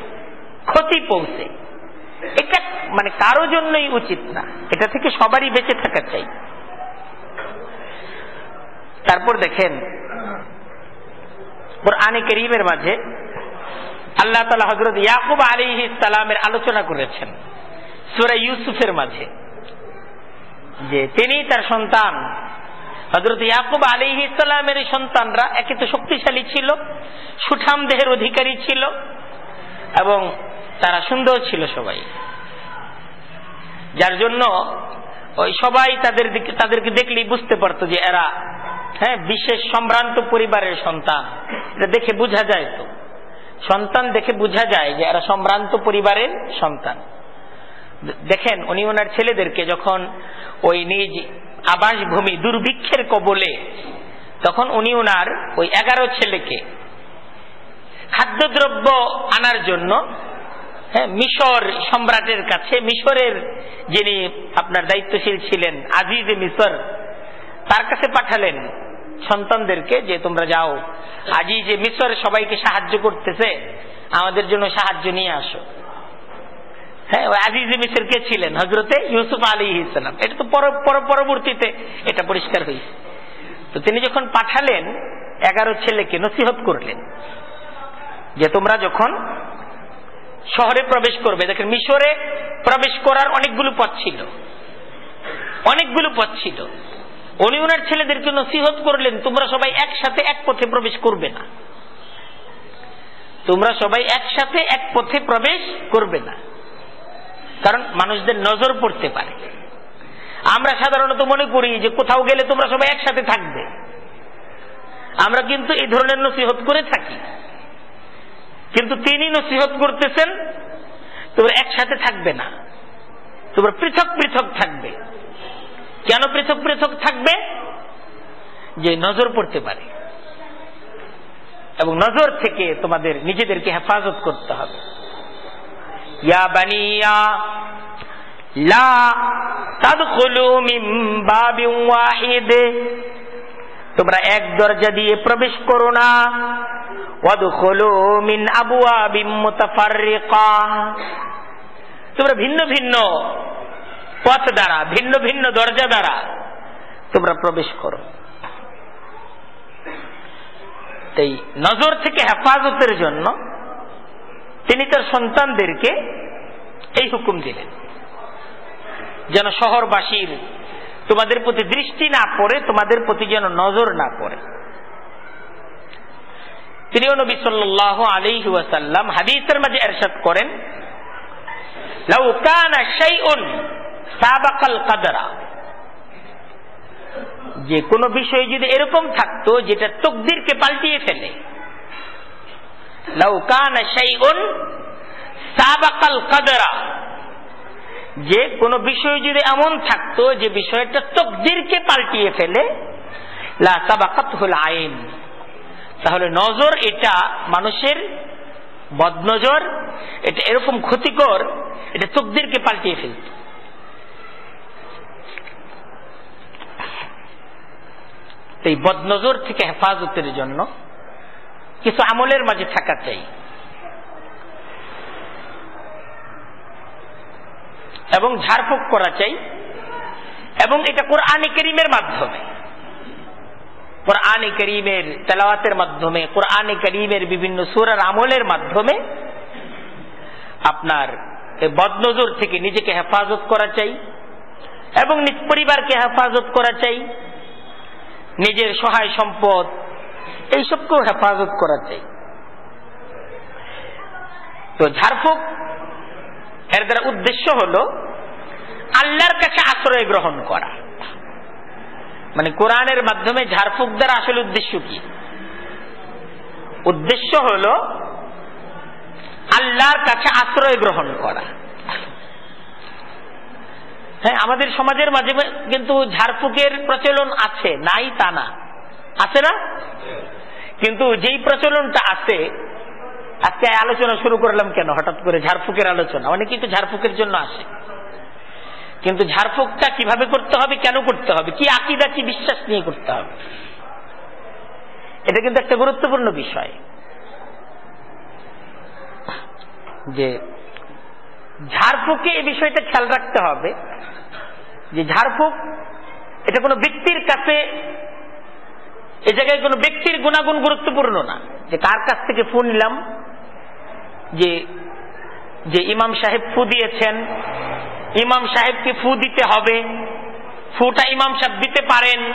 ক্ষতি পৌঁছে। এটা মানে কারও জন্যই উচিত না। এটা থেকে সবারই বেঁচে থাকা চাই। তারপর দেখেন আনে করিমের মাঝে আল্লাহ তালা হজরত ইয়াকুব আলী ইসালামের আলোচনা করেছেন, সুরা ইউসুফের মাঝে, যে তিনি তার সন্তান হজরত ইয়াকুব আলী ইসলামের সন্তানরা একে তো শক্তিশালী ছিল, সুঠাম দেহের অধিকারী ছিল এবং তারা সুন্দর ছিল সবাই। যার জন্য ওই সবাই তাদের তাদেরকে দেখলেই বুঝতে পারতো যে এরা হ্যাঁ বিশেষ সম্ভ্রান্ত পরিবারের সন্তান। এটা দেখে বোঝা যায় তো। সন্তান দেখে বোঝা যায় যে এরা সম্ভ্রান্ত পরিবারের সন্তান। দেখেন, উনি ওনার ছেলেদেরকে যখন ওই নিজ আবাসভূমি দুর্ভিক্ষের কবলে। তখন উনি ওনার ওই এগারো ছেলেকে খাদ্যদ্রব্য আনার জন্য হ্যাঁ মিশর সম্রাটের কাছে, মিশরের যিনি আপনার দায়িত্বশীল ছিলেন, আজিজ মিশর, তার কাছে পাঠালেন সন্তানদেরকে যে তোমরা যাও। আজই যে মিশর সবাইকে সাহায্য করতেছে, আমাদের জন্য সাহায্য নিয়ে আসো। হ্যাঁ ছিলেন? হজরতে ইউসুফ আলী ইসলাম এটা তো পরবর্তীতে এটা পরিষ্কার হয়েছে তো তিনি যখন পাঠালেন, এগারো ছেলেকে নসিহত করলেন যে তোমরা যখন শহরে প্রবেশ করবে, দেখেন মিশরে প্রবেশ করার অনেকগুলো পথ ছিল। অনেকগুলো পথ ছিল। উনি ছেলেদেরকে নসিহত করলেন, তোমরা সবাই একসাথে এক পথে প্রবেশ করবে না। তোমরা সবাই একসাথে এক পথে প্রবেশ করবে না। কারণ মানুষদের নজর পড়তে পারে। আমরা সাধারণত মনে করি যে কোথাও গেলে তোমরা সবাই একসাথে থাকবে। আমরা কিন্তু এই ধরনের নসিহত করে থাকি। কিন্তু তিনি নসিহত করতেছেন, তোমরা একসাথে থাকবে না। তোমরা পৃথক পৃথক থাকবে। কেন পৃথক পৃথক থাকবে? যে নজর পড়তে পারে। এবং নজর থেকে তোমাদের নিজেদেরকে হেফাজত করতে হবে। তোমরা এক দরজা দিয়ে প্রবেশ করো না। তোমরা ভিন্ন ভিন্ন পথ দ্বারা, ভিন্ন ভিন্ন দরজা দ্বারা তোমরা প্রবেশ করো। নজর থেকে হেফাজতের জন্য তিনি তার সন্তানদেরকে এই হুকুম দিলেন, যেন শহরবাসীর তোমাদের প্রতি দৃষ্টি না পড়ে, তোমাদের প্রতি যেন নজর না পড়ে। তিনিও নবী সাল্লাহ আলী ওয়াসাল্লাম হাদিসের মাঝে এরশাদ করেন যে কোনো বিষয় যদি এরকম থাকতো, যেটা তকদিরকে পাল্টিয়ে ফেলে যে কোনো বিষয় যদি এমন থাকতো যে বিষয়টা তকদিরকে পাল্টিয়ে ফেলে আইন। তাহলে নজর এটা মানুষের বদনজর, এটা এরকম ক্ষতিকর, এটা তকদিরকে পাল্টিয়ে ফেলত। এই বদনজর থেকে হেফাজতের জন্য কিছু আমলের মাঝে থাকা চাই। এবং ঝাড়ফুঁক করা চাই। এবং এটা কোরআনে করিমের মাধ্যমে। কোরআনে করিমের তেলাওয়াতের মাধ্যমে, কোরআনে করিমের বিভিন্ন সুরার আমলের মাধ্যমে আপনার বদনজর থেকে নিজেকে হেফাজত করা চাই এবং নিজ পরিবারকে হেফাজত করা চাই। নিজের সহায় সম্পদ এইসবকেও হেফাজত করা চাই। তো ঝাড়ফুঁক, এর দ্বারা উদ্দেশ্য হল আল্লাহর কাছে আশ্রয় গ্রহণ করা। মানে কোরআনের মাধ্যমে ঝাড়ফুঁক দ্বারা আসলে উদ্দেশ্য কি? উদ্দেশ্য হল আল্লাহর কাছে আশ্রয় গ্রহণ করা। হ্যাঁ আমাদের সমাজের মাঝে কিন্তু ঝাড়ফুঁকের প্রচলন আছে, নাই তা না। আছে না? কিন্তু যেই প্রচলনটা আছে, আজকে আলোচনা শুরু করলাম কেন? হঠাৎ করে ঝাড়ফুঁকের আলোচনা। অনেকে কিন্তু ঝাড়ফুঁকের জন্য আসে। কিন্তু ঝাড়ফুঁকটা কীভাবে করতে হবে, কেন করতে হবে? কি আকিদা, কি বিশ্বাস নিয়ে করতে হবে? এটা কিন্তু একটা গুরুত্বপূর্ণ বিষয়। যে ঝাড়ফুঁকে এই বিষয়টা খেয়াল রাখতে হবে যে ঝাড়ফুঁক, এটা কোনো ব্যক্তির কাছে এ জায়গায় কোনো ব্যক্তির গুণাগুণ গুরুত্বপূর্ণ না। যে কার কাছ থেকে ফু নিলাম? যে যে ইমাম সাহেব ফু দিয়েছেন, ইমাম সাহেবকে ফু দিতে হবে, ফুটা ইমাম সাহেব দিতে পারেন।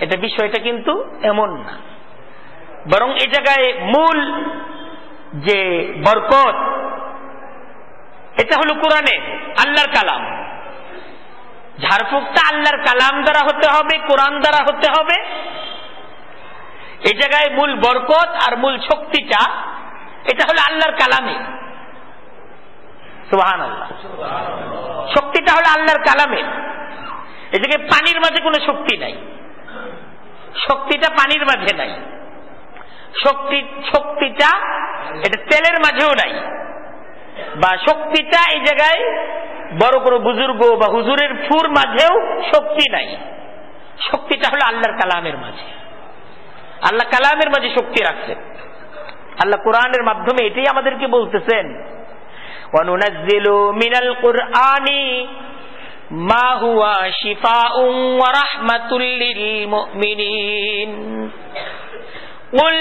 এটা বিষয়টা কিন্তু এমন না। বরং এ জায়গায় মূল যে বরকত, এটা হলো কোরআনে আল্লাহর কালাম। ঝাড়ফুঁকটা আল্লাহর কালাম দ্বারা হতে হবে, কোরআন দ্বারা হতে হবে। এই জায়গায় মূল বরকত আর মূল শক্তিটা, এটা হলো আল্লাহর কালামে। সুহান আল্লাহ শক্তিটা হলো আল্লাহর কালামে। এই জায়গায় পানির মাঝে কোনো শক্তি নাই। শক্তিটা পানির মাঝে নাই। শক্তি, শক্তিটা এটা তেলের মাঝেও নাই। বা শক্তিটা এই জায়গায় বড় কোনো বুজুর্গ বা হুজুরের ফুর মাঝেও শক্তি নাই। শক্তিটা হলো আল্লাহর কালামের মাঝে। আল্লাহ কালামের মাঝে শক্তি রাখছেন আল্লাহ কোরআনের মাধ্যমে এটাই আমাদেরকে বলতেছেন وننزل من القرآن ما هو شفاء ورحمة للمؤمنين قل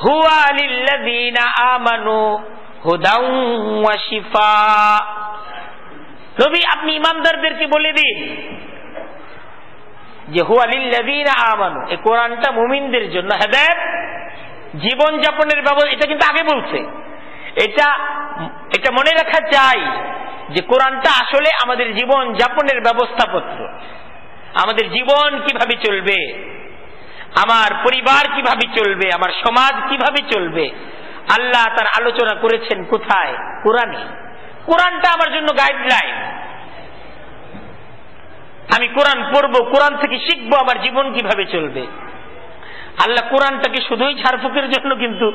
هو للذين آمنوا هدى وشفاء নবী আপনি ইমানদারদেরকে বলে দিন যে হুয়ালিল্লাযীনা আমানু। এই কোরআনটা মুমিনদের জন্য হেদায়েত। জীবন যাপনের ব্যবস্থা, এটা কিন্তু আগে বলছে। এটা এটা মনে রাখা চাই যে কোরআনটা আসলে আমাদের জীবন যাপনের ব্যবস্থাপত্র। আমাদের জীবন কীভাবে চলবে, আমার পরিবার কীভাবে চলবে, আমার সমাজ কীভাবে চলবে, আল্লাহ তার আলোচনা করেছেন কোথায়? কোরআনে। কোরআনটা আমার জন্য গাইডলাইন আমি কোরআন পড়ব, কোরআন থেকে শিখব, আমার জীবন কীভাবে চলবে? আল্লাহ কোরআনটাকে শুধুই ঝাড়ফুকের জন্য কিন্তু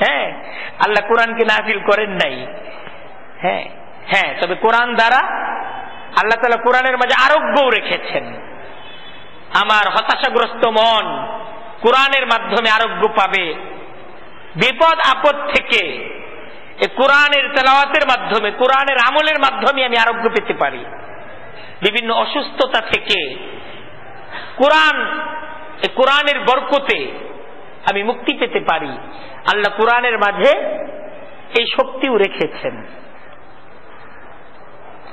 হ্যাঁ আল্লাহ কোরআনকে নাফিল করেন নাই হ্যাঁ হ্যাঁ তবে কোরআন দ্বারা আল্লাহ তালা কোরআনের মাঝে আরোগ্যও রেখেছেন। আমার হতাশাগ্রস্ত মন কোরআনের মাধ্যমে আরোগ্য পাবে। বিপদ, আপদ থেকে কোরআনের তেলাওয়াতের মাধ্যমে, কোরআনের আমলের মাধ্যমে আমি আরোগ্য পেতে পারি। বিভিন্ন অসুস্থতা থেকে কোরআন কোরআনের বরকতে আমি মুক্তি পেতে পারি। আল্লাহ কোরআনের মাঝে এই শক্তিও রেখেছেন।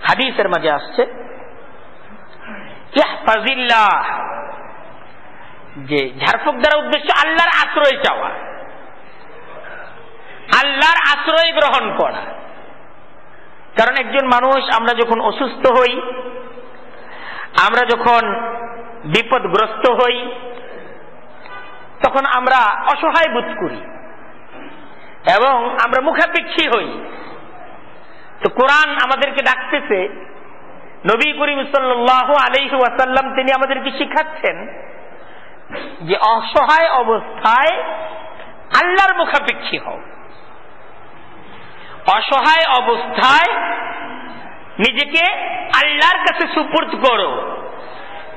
হাদিসের মাঝে আসছে যে ঝাড়ফুক দ্বারা উদ্দেশ্য আল্লাহর আশ্রয় চাওয়া, আল্লাহর আশ্রয় গ্রহণ করা। কারণ একজন মানুষ, আমরা যখন অসুস্থ হই আমরা যখন বিপদগ্রস্ত হই, তখন আমরা অসহায় বোধ করি এবং আমরা মুখাপেক্ষী হই। তো কোরআন আমাদেরকে ডাকতেছে, নবী করিম সাল্লাহ আলহি ওয়াসাল্লাম তিনি আমাদেরকে শিখাচ্ছেন যে অসহায় অবস্থায় আল্লাহর মুখাপেক্ষী হও। অসহায় অবস্থায় নিজেকে আল্লাহর কাছে সুপুর্দ করো।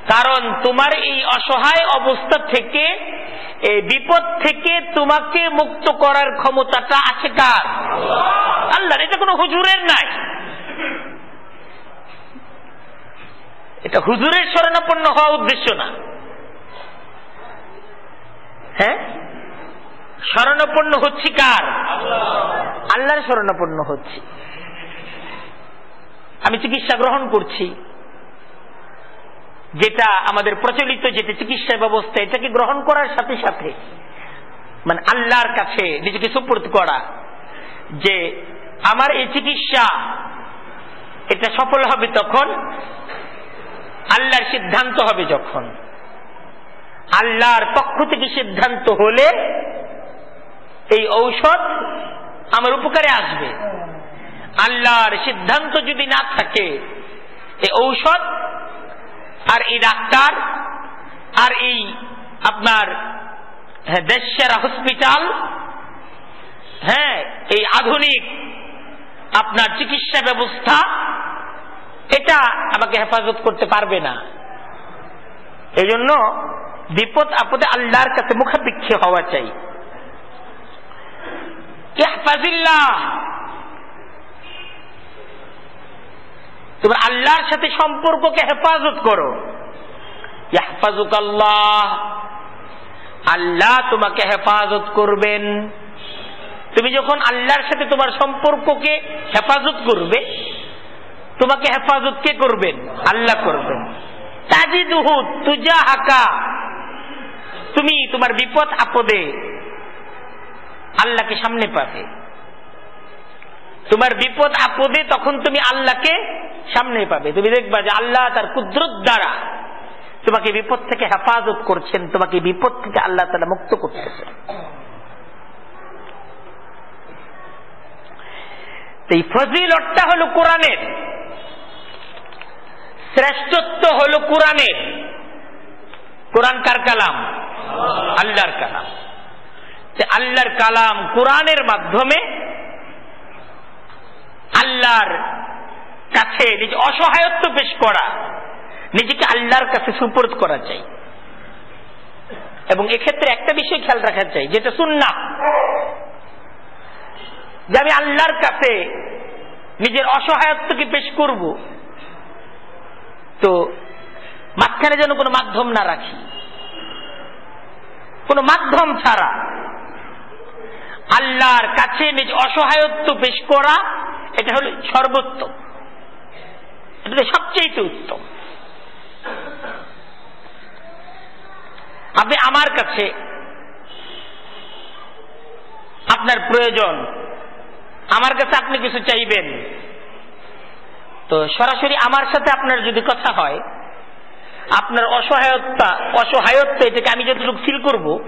কারণ তোমার এই অসহায় অবস্থা থেকে, এই বিপদ থেকে তোমাকে মুক্ত করার ক্ষমতাটা আছে কার? আল্লাহর, এটা কোনো হুজুরের নাই। এটা হুজুরের শরণাপন্ন হওয়া উদ্দেশ্য না। হ্যাঁ? শরণাপন্ন হচ্ছি কার? আল্লাহর শরণাপন্ন হচ্ছি। আমি চিকিৎসা গ্রহণ করছি। যেটা আমাদের প্রচলিত যেটা চিকিৎসা ব্যবস্থা, এটাকে গ্রহণ করার সাথে সাথে মানে আল্লাহর কাছে নিজেকে সুপ্রত করা, যে আমার এই চিকিৎসা, এটা সফল হবে তখন, আল্লাহর সিদ্ধান্ত হবে যখন। আল্লাহর পক্ষ থেকে সিদ্ধান্ত হলে এই ঔষধ আমার উপকারে আসবে। আল্লাহর সিদ্ধান্ত যদি না থাকে, এই ঔষধ আর এই ডাক্তার আর এই আপনার দেশের হসপিটাল হ্যাঁ এই আধুনিক আপনার চিকিৎসা ব্যবস্থা, এটা আমাকে হেফাজত করতে পারবে না। এই জন্য বিপদ আপদে আল্লাহর কাছে মুখাপেক্ষী হওয়া চাই। ইহফাজিল্লাহ। তোমরা আল্লাহর সাথে সম্পর্ককে হেফাজত করো। ইয়াহফাজুক আল্লাহ আল্লাহ তোমাকে হেফাজত করবেন। তুমি যখন আল্লাহর সাথে তোমার সম্পর্ককে হেফাজত করবে, তোমাকে হেফাজত কে করবেন? আল্লাহ করবেন। তাজিদুহু তুজা হাকা তুমি তোমার বিপদ আপদে আল্লাহকে সামনে পাবে। তোমার বিপদ আপদে তখন তুমি আল্লাহকে সামনে পাবে। তুমি দেখবা যে আল্লাহ তার কুদরত দ্বারা তোমাকে বিপদ থেকে হেফাজত করছেন, তোমাকে বিপদ থেকে আল্লাহ তারা মুক্ত করতেছেন এই ফজিলতটা হলো কোরআনের। শ্রেষ্ঠত্ব হলো কোরআনের। কোরআন কার কালাম? আল্লাহর কালাম। আল্লাহর কালাম কোরআনের মাধ্যমে আল্লাহর কাছে নিজ অসহায়ত্ব পেশ করা, নিজেকে আল্লাহর কাছে সুপোর্ট করা চাই। এবং এক্ষেত্রে একটা বিষয় খেয়াল রাখা চাই, যেটা শুননা যে আমি আল্লাহর কাছে নিজের অসহায়ত্বকে পেশ করব, তো মাঝখানে যেন কোনো মাধ্যম না রাখি। কোনো মাধ্যম ছাড়া আল্লাহর কাছে নিজ অসহায়ত্ব পেশ করা এটা হল সর্বোত্তম। এটা সবচেয়ে উত্তম। আপনি আমার কাছে আপনার প্রয়োজন, আমার কাছে আপনি কিছু চাইবেন। তো সরাসরি আমার সাথে আপনার যদি কথা হয়, আপনার অসহায়তা, অসহায়ত্ব এটাকে আমি যতটুকু ফিল করব,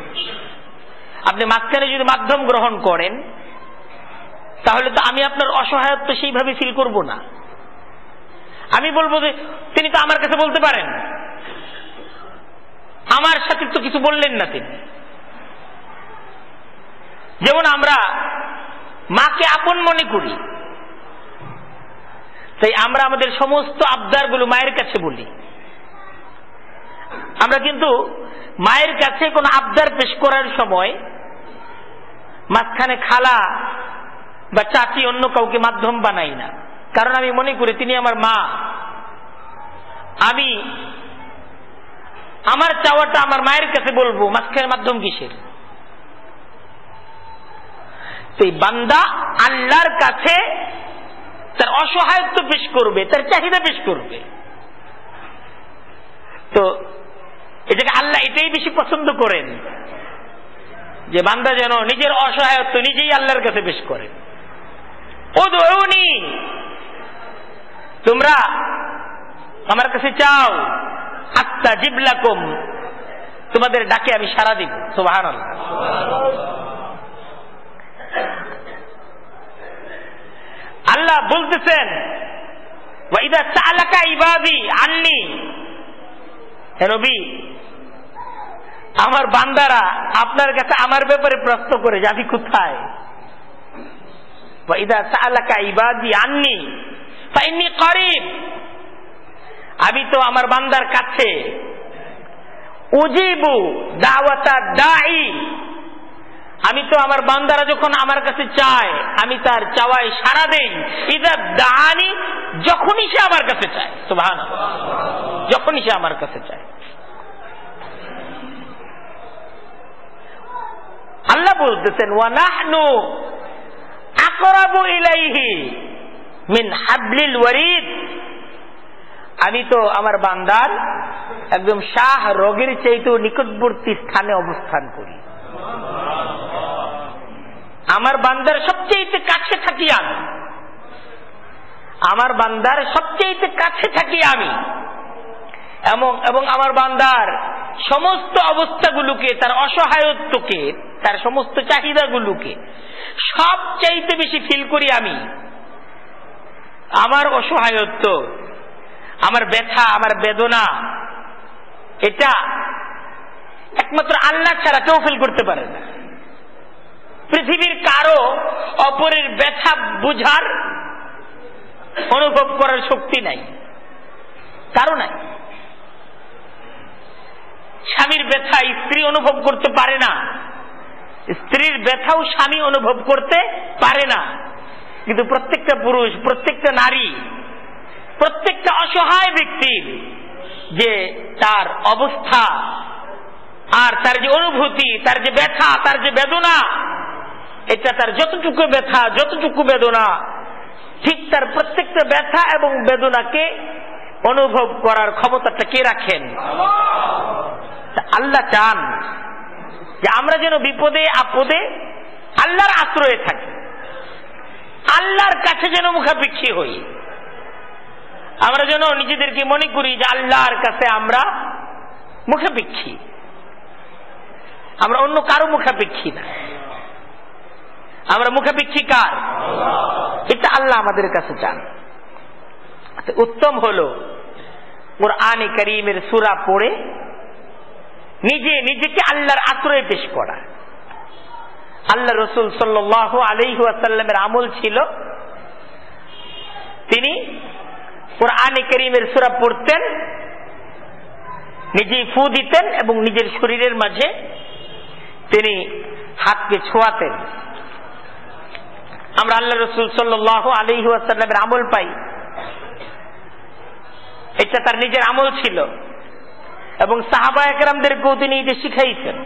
আপনি মাঝখানে যদি মাধ্যম গ্রহণ করেন তাহলে তো আমি আপনার অসহায়ত্ব সেইভাবে ফিল করব না। আমি বলব যে, তিনি তো আমার কাছে বলতে পারেন। আমার সাথে তো কিছু বললেন না তিনি। যেমন আমরা মাকে আপন মনে করি, তাই আমরা আমাদের সমস্ত আবদারগুলো মায়ের কাছে বলি। আমরা কিন্তু মায়ের কাছে কোনো আবদার পেশ করার সময় মাঝখানে খালা বা চাচি অন্য কাউকে মাধ্যম বানাই না। কারণ আমি মনে করি তিনি আমার মা। আমি আমার চাওয়াটা আমার মায়ের কাছে বলব মাঝখানে মাধ্যম কিসের? সেই বান্দা আল্লাহর কাছে তার অসহায়ত্ব পেশ করবে, তার চাহিদা পেশ করবে। তো এটাকে আল্লাহ এটাই বেশি পছন্দ করেন, যে বান্দা যেন নিজের অসহায়ত্ব নিজেই আল্লাহর কাছে পেশ করে। ও দৌনি তোমরা আমার কাছে চাও, আত্মা জিবলাকুম। তোমাদের ডাকে আমি সারা দিব সুবাহান আল্লাহ বলতেছেন আননি। আমার বান্দারা আপনার কাছে আমার ব্যাপারে প্রশ্ন করে যে আমি কোথায়? আমি তো আমার বান্দার কাছে উজিবু দাওয়াতা আমি তো আমার বান্দারা যখন আমার কাছে চায় আমি তার চাওয়ায় সারা দেই ইদা দানি যখনই সে আমার কাছে চায় সুবহান যখনই সে আমার কাছে চায় আল্লাহ বলতেছেন ওয়ানাহনু মিন হাবলিল ওয়ারিদ আমি তো আমার বান্দার একদম শাহ রোগের চাইতেও নিকটবর্তী স্থানে অবস্থান করি। আমার বান্দার সবচেয়ে কাছে থাকি আমি। আমার বান্দার সবচেয়ে কাছে থাকি আমি। এবং আমার বান্দার সমস্ত অবস্থাগুলোকে, তার অসহায়ত্বকে, তার সমস্ত চাহিদাগুলোকে সবচাইতে বেশি ফিল করি আমি। আমার অসহায়ত্ব, আমার ব্যথা, আমার বেদনা, এটা একমাত্র আল্লাহ ছাড়া কেউ ফিল করতে পারে না। পৃথিবীর কারও অপরের ব্যথা বুঝার, অনুভব করার শক্তি নাই, কারও নাই। স্বামীর ব্যথা স্ত্রী অনুভব করতে পারে না। স্ত্রীর ব্যথাও স্বামী অনুভব করতে পারে না। কিন্তু প্রত্যেকটা পুরুষ, প্রত্যেকটা নারী, প্রত্যেকটা অসহায় ব্যক্তির যে তার অবস্থা আর তার যে অনুভূতি, তার যে ব্যথা, তার যে বেদনা, এটা তার যতটুকু ব্যথা, যতটুকু বেদনা, ঠিক তার প্রত্যেকটা ব্যথা এবং বেদনাকে অনুভব করার ক্ষমতাটা কে রাখেন? আল্লাহ চান যে আমরা যেন বিপদে, আপদে আল্লাহর আশ্রয়ে থাকি। আল্লাহর কাছে যেন মুখাপেক্ষী হই। আমরা যেন নিজেদেরকে মনে করি যে আল্লাহর কাছে আমরা মুখাপেক্ষী। আমরা অন্য কারও মুখাপেক্ষী না। আমরা মুখাপেক্ষী কার? এটা আল্লাহ আমাদের কাছে চান। উত্তম হল ওর আনে করিমের সুরা পড়ে নিজে নিজেকে আল্লাহর আশ্রয়ে পেশ করা। আল্লাহ রসুল সাল্লাহ আলহাসাল্লামের আমল ছিল, তিনি কোরআনে করিমের সুরা পড়তেন, নিজেই ফু দিতেন এবং নিজের শরীরের মাঝে তিনি হাতকে ছোঁয়াতেন। আমরা আল্লাহ রসুল সাল্লাহ আলহাসাল্লামের আমল পাই। এটা তার নিজের আমল ছিল। এবং সাহাবা একরামদেরকেও তিনি এটা শিখাইছেন।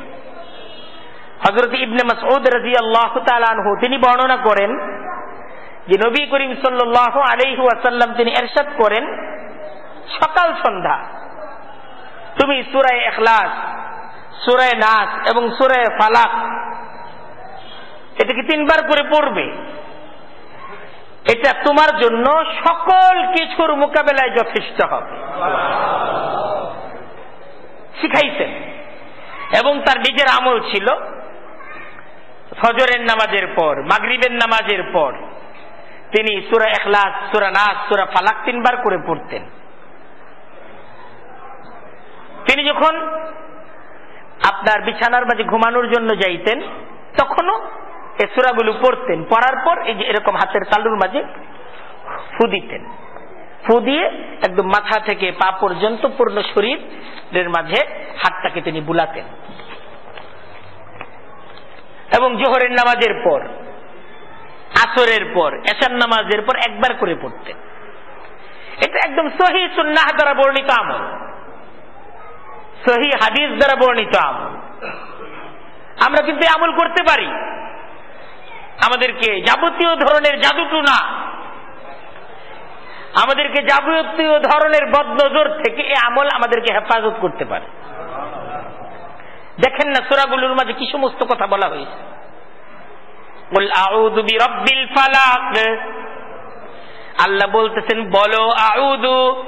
হজরত ইবনে মাসউদ রাজি আল্লাহ তালহু তিনি বর্ণনা করেন যে নবী করিম সাল্লাহ আলহু আসাল্লাম তিনি এরশাদ করেন, সকাল সন্ধ্যা। তুমি সুরায় এখলাস সুরায় নাস এবং সুরায় ফালাক এটাকে তিনবার করে পড়বে। এটা তোমার জন্য সকল কিছুর মোকাবেলায় যথেষ্ট হবে। শিখাইছেন। এবং তার নিজের আমল ছিল ফজরের নামাজের পর, মাগরিবের নামাজের পর। তিনি সুরা এখলাস সুরা নাস, সুরা ফালাক তিনবার করে পড়তেন। তিনি যখন আপনার বিছানার মাঝে ঘুমানোর জন্য যাইতেন, তখনও এ সুরাগুলো পড়তেন। পড়ার পর এই যে এরকম হাতের তালুর মাঝে ফু দিতেন। ফু দিয়ে একদম মাথা থেকে পা পর্যন্ত পূর্ণ শরীরের মাঝে হাতটাকে তিনি বুলাতেন। এবং জোহরের নামাজের পর, আসরের পর, এশার নামাজের পর একবার করে পড়তেন। এটা একদম সহি সুন্নাহ দ্বারা বর্ণিত আমল। সহি হাদিস দ্বারা বর্ণিত আমল। আমরা কিন্তু আমল করতে পারি। আমাদেরকে যাবতীয় ধরনের জাদুটু না আমাদেরকে যাবতীয় ধরনের বদনজর থেকে এই আমল আমাদেরকে হেফাজত করতে পারে। দেখেন না সোরাগুলোর মাঝে কি সমস্ত কথা বলা হয়েছে। আল্লাহ বলতেছেন, বলো আউদু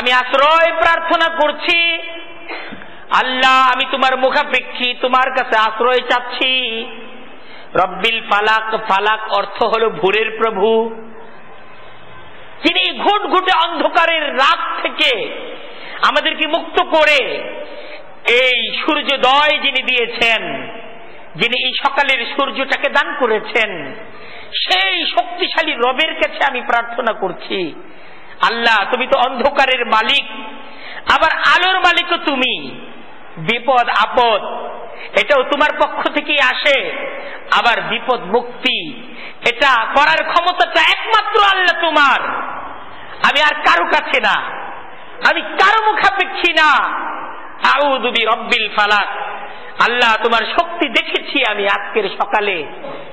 আমি আশ্রয় প্রার্থনা করছি। আল্লাহ, আমি তোমার মুখাপেক্ষী, তোমার কাছে আশ্রয় চাচ্ছি। রব্বিল ফালাক ফালাক অর্থ হলো ভোরের প্রভু। তিনি ঘুট ঘুটে অন্ধকারের রাত থেকে আমাদেরকে মুক্ত করে এই সূর্যোদয় যিনি দিয়েছেন, যিনি এই সকালের সূর্যটাকে দান করেছেন, সেই শক্তিশালী রবের কাছে আমি প্রার্থনা করছি, আল্লাহ তুমি তো অন্ধকারের মালিক, আবার আলোর মালিকও তুমি, বিপদ, আপদ, এটাও তোমার পক্ষ থেকেই আসে, আবার বিপদ, মুক্তি, এটা করার ক্ষমতাটা একমাত্র আল্লাহ তোমার। আমি আর কারও কাছে না। আমি কারও মুখাপেক্ষী না। আউদুবি রব্বিল ফালাক। আল্লাহ তোমার শক্তি দেখেছি আমি আজকের সকালে।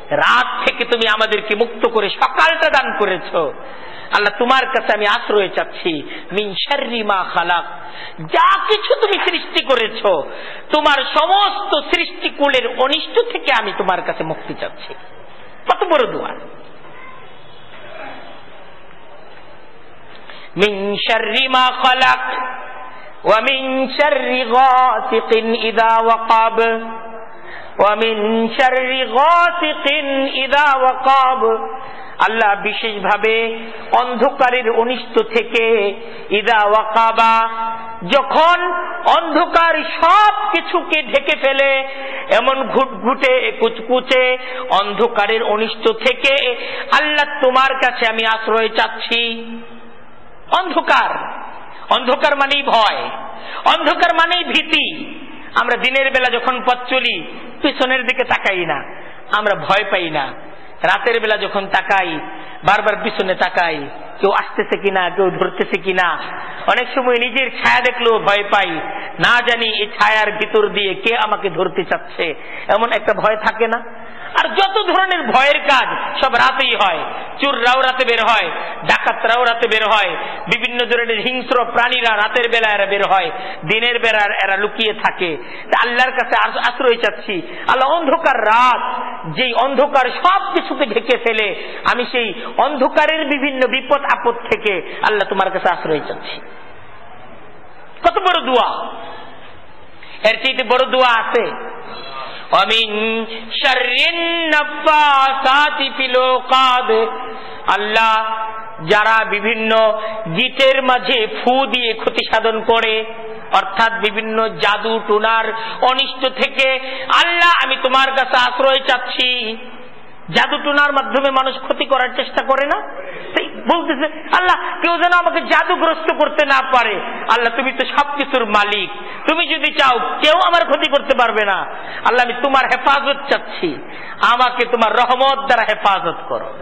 রাত থেকে তুমি আমাদেরকে মুক্ত করে সকালটা দান করেছ। আল্লাহ তোমার কাছে আমি আশ্রয় চাচ্ছি। যা কিছু তুমি সৃষ্টি করেছ, তোমার সমস্ত সৃষ্টিকুলের অনিষ্ট থেকে আমি তোমার কাছে মুক্তি চাচ্ছি। কত বড় দোয়া। من شر ما خلق ومن شر غاسق إذا وقب ومن شر غاسق إذا وقب আল্লাহ বিশেষভাবে অন্ধকারের অনিষ্ট থেকে ইদা ওয়াকাবা যখন অন্ধকার সব কিছুকে ঢেকে ফেলে এমন ঘুটঘুটে কুচকুচে অন্ধকারের অনিষ্ট থেকে আল্লাহ তোমার কাছে আমি আশ্রয় চাচ্ছি অন্ধকার। অন্ধকার মানেই ভয়। অন্ধকার মানেই ভীতি। আমরা দিনের বেলা যখন পথ চলি, পিছনের দিকে তাকাই না। আমরা ভয় পাই না। রাতের বেলা যখন তাকাই, বারবার পিছনে তাকাই কেউ আসতেছে কিনা, কেউ ধরতেছে কিনা। অনেক সময় নিজের ছায়া দেখলেও ভয় পাই। না জানি এই ছায়ার ভিতর দিয়ে কে আমাকে ধরতে চাচ্ছে। এমন একটা ভয় থাকে না? আর যত ধরনের ভয়ের কাজ সব রাতেই হয়। চুররাও রাতে বের হয়, ডাকাতরাও রাতে বের হয়। বিভিন্ন ধরনের হিংস্র প্রাণীরা রাতের বেলা এরা বের হয়। দিনের বেলা এরা লুকিয়ে থাকে। আল্লাহর কাছে আশ্রয় চাচ্ছি। আল্লাহ অন্ধকার রাত। যেই অন্ধকার সব কিছুকে ঢেকে ফেলে, আমি সেই অন্ধকারের বিভিন্ন বিপদ আপদ থেকে আল্লাহ তোমার কাছে আশ্রয় চাচ্ছি। কত বড় দোয়া। এর চেয়ে বড় দোয়া আছে আল্লাহ যারা বিভিন্ন গীতের মাঝে ফু দিয়ে ক্ষতি সাধন করে, অর্থাৎ বিভিন্ন জাদু টুনার অনিষ্ট থেকে, আল্লাহ, আমি তোমার কাছে আশ্রয় চাচ্ছি। জাদু টুনার মাধ্যমে মানুষ ক্ষতি করার চেষ্টা করে না? বলতেছে, আল্লাহ, কেউ যেন আমাকে জাদুগ্রস্ত করতে না পারে। আল্লাহ, তুমি তো সবকিছুর মালিক। তুমি যদি চাও, কেউ আমার ক্ষতি করতে পারবে না। আল্লাহ, আমি তোমার হেফাজত চাচ্ছি। আমাকে তোমার রহমত দ্বারা হেফাজত করো।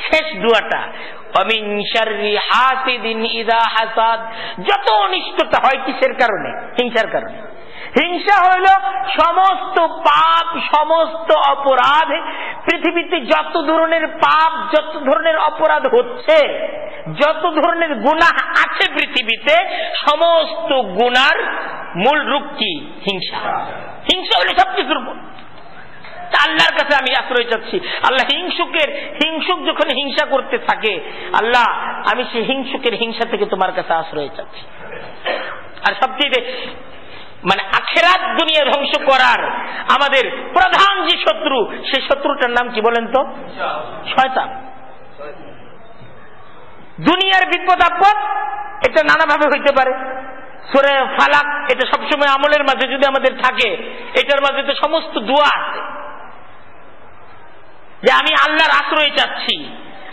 শেষ দুয়াটা। যত অনিষ্টতা হয় কিসের কারণে? হিংসার কারণে। হিংসা হইল সমস্ত পাপ, সমস্ত অপরাধ। পৃথিবীতে যত ধরনের পাপ, যত ধরনের অপরাধ হচ্ছে, যত ধরনের গুণা আছে পৃথিবীতে, সমস্ত গুনার মূল রূপ কি? হিংসা। হিংসা হলে সবকিছুর আল্লাহর কাছে আমি আশ্রয় চাচ্ছি। আল্লাহ হিংসুকের, হিংসুক যখন হিংসা করতে থাকে, আল্লাহ, আমি সেই হিংসুকের হিংসা থেকে তোমার কাছে আশ্রয় চাচ্ছি। আর সবচেয়ে মানে আখেরাত দুনিয়া ধ্বংস করার আমাদের প্রধান যে শত্রু, সেই শত্রুটার নাম কি বলেন তো? শয়তান। দুনিয়ার বিপদ আপদ, এটা নানাভাবে হইতে পারে। সুরে ফালাক, এটা সবসময় আমলের মাঝে যদি আমাদের থাকে, এটার মাঝে তো সমস্ত দোয়া আছে। যে আমি আল্লাহর আশ্রয় চাচ্ছি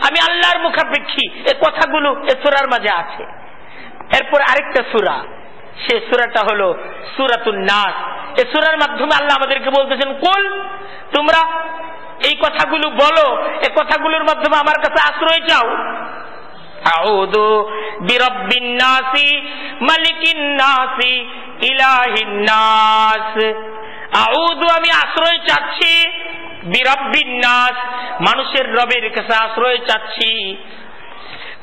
আমি আল্লাহর মুখাপেক্ষী। এ কথাগুলো এ সুরার মাঝে আছে। এরপর আরেকটা সুরা। সে সুরাটা হলো সুরাতুন নাস। এ সুরার মাধ্যমে আল্লাহ আমাদেরকে বলতেছেন, কুল, তোমরা এই কথাগুলো বলো, এ কথাগুলোর মাধ্যমে আমার কাছে আশ্রয় চাও। আউদু বিরব্বিন নাসি, মালিকিন নাসি, ইলাহিন নাস। আউদু আমি আশ্রয় চাচ্ছি বিরব্বিন নাস মানুষের রবের কাছে আশ্রয় চাচ্ছি।